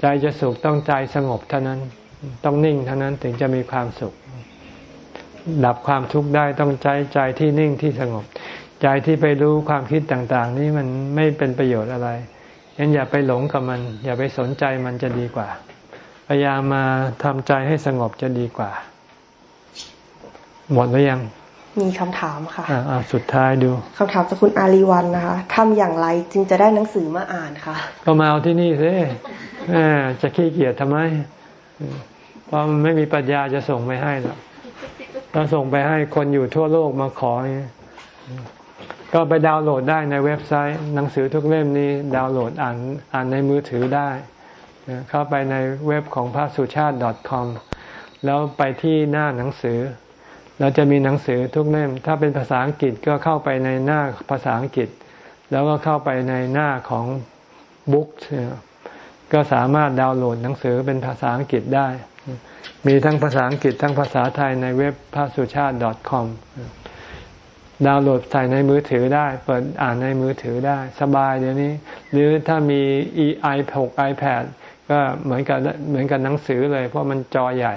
ใจจะสุขต้องใจสงบเท่านั้น ต้องนิ่งเท่านั้นถึงจะมีความสุข ดับความทุกข์ได้ต้องใจใจที่นิ่งที่สงบ ใจที่ไปรู้ความคิดต่างๆ นี่มันไม่เป็นประโยชน์อะไรงั้นอย่าไปหลงกับมัน อย่าไปสนใจมันจะดีกว่า พยายามมาทำใจให้สงบจะดีกว่า หมดหรือยัง มีคำถามค่ะอ่าสุดท้ายดูคำถามจากคุณอารีวันนะคะทำอย่างไรจึงจะได้หนังสือมาอ่านคะก็มาเอาที่นี่สิจะขี้เกียจทำไมเพราะมันไม่มีปัญญาจะส่งไปให้หรอกถ้าส่งไปให้คนอยู่ทั่วโลกมาขอก็ไปดาวน์โหลดได้ในเว็บไซต์ หนังสือทุกเล่มนี้ดาวน์โหลดอ่านอ่านในมือถือได้เข้าไปในเว็บของพระสุชาติ .com แล้วไปที่หน้าหนังสือ เราจะมีหนังสือทุกเล่ม ถ้าเป็นภาษาอังกฤษก็เข้าไปในหน้าภาษาอังกฤษ แล้วก็เข้าไปในหน้าของบุ๊กก็สามารถดาวน์โหลดหนังสือเป็นภาษาอังกฤษได้ มีทั้งภาษาอังกฤษทั้งภาษาไทยในเว็บพระสุชาติ .com ดาวน์โหลดใส่ในมือถือได้ เปิดอ่านในมือถือได้สบายเดี๋ยวนี้ หรือถ้ามี e i 6 iPad ก็เหมือนกับเหมือนกับหนังสือเลย เพราะมันจอใหญ่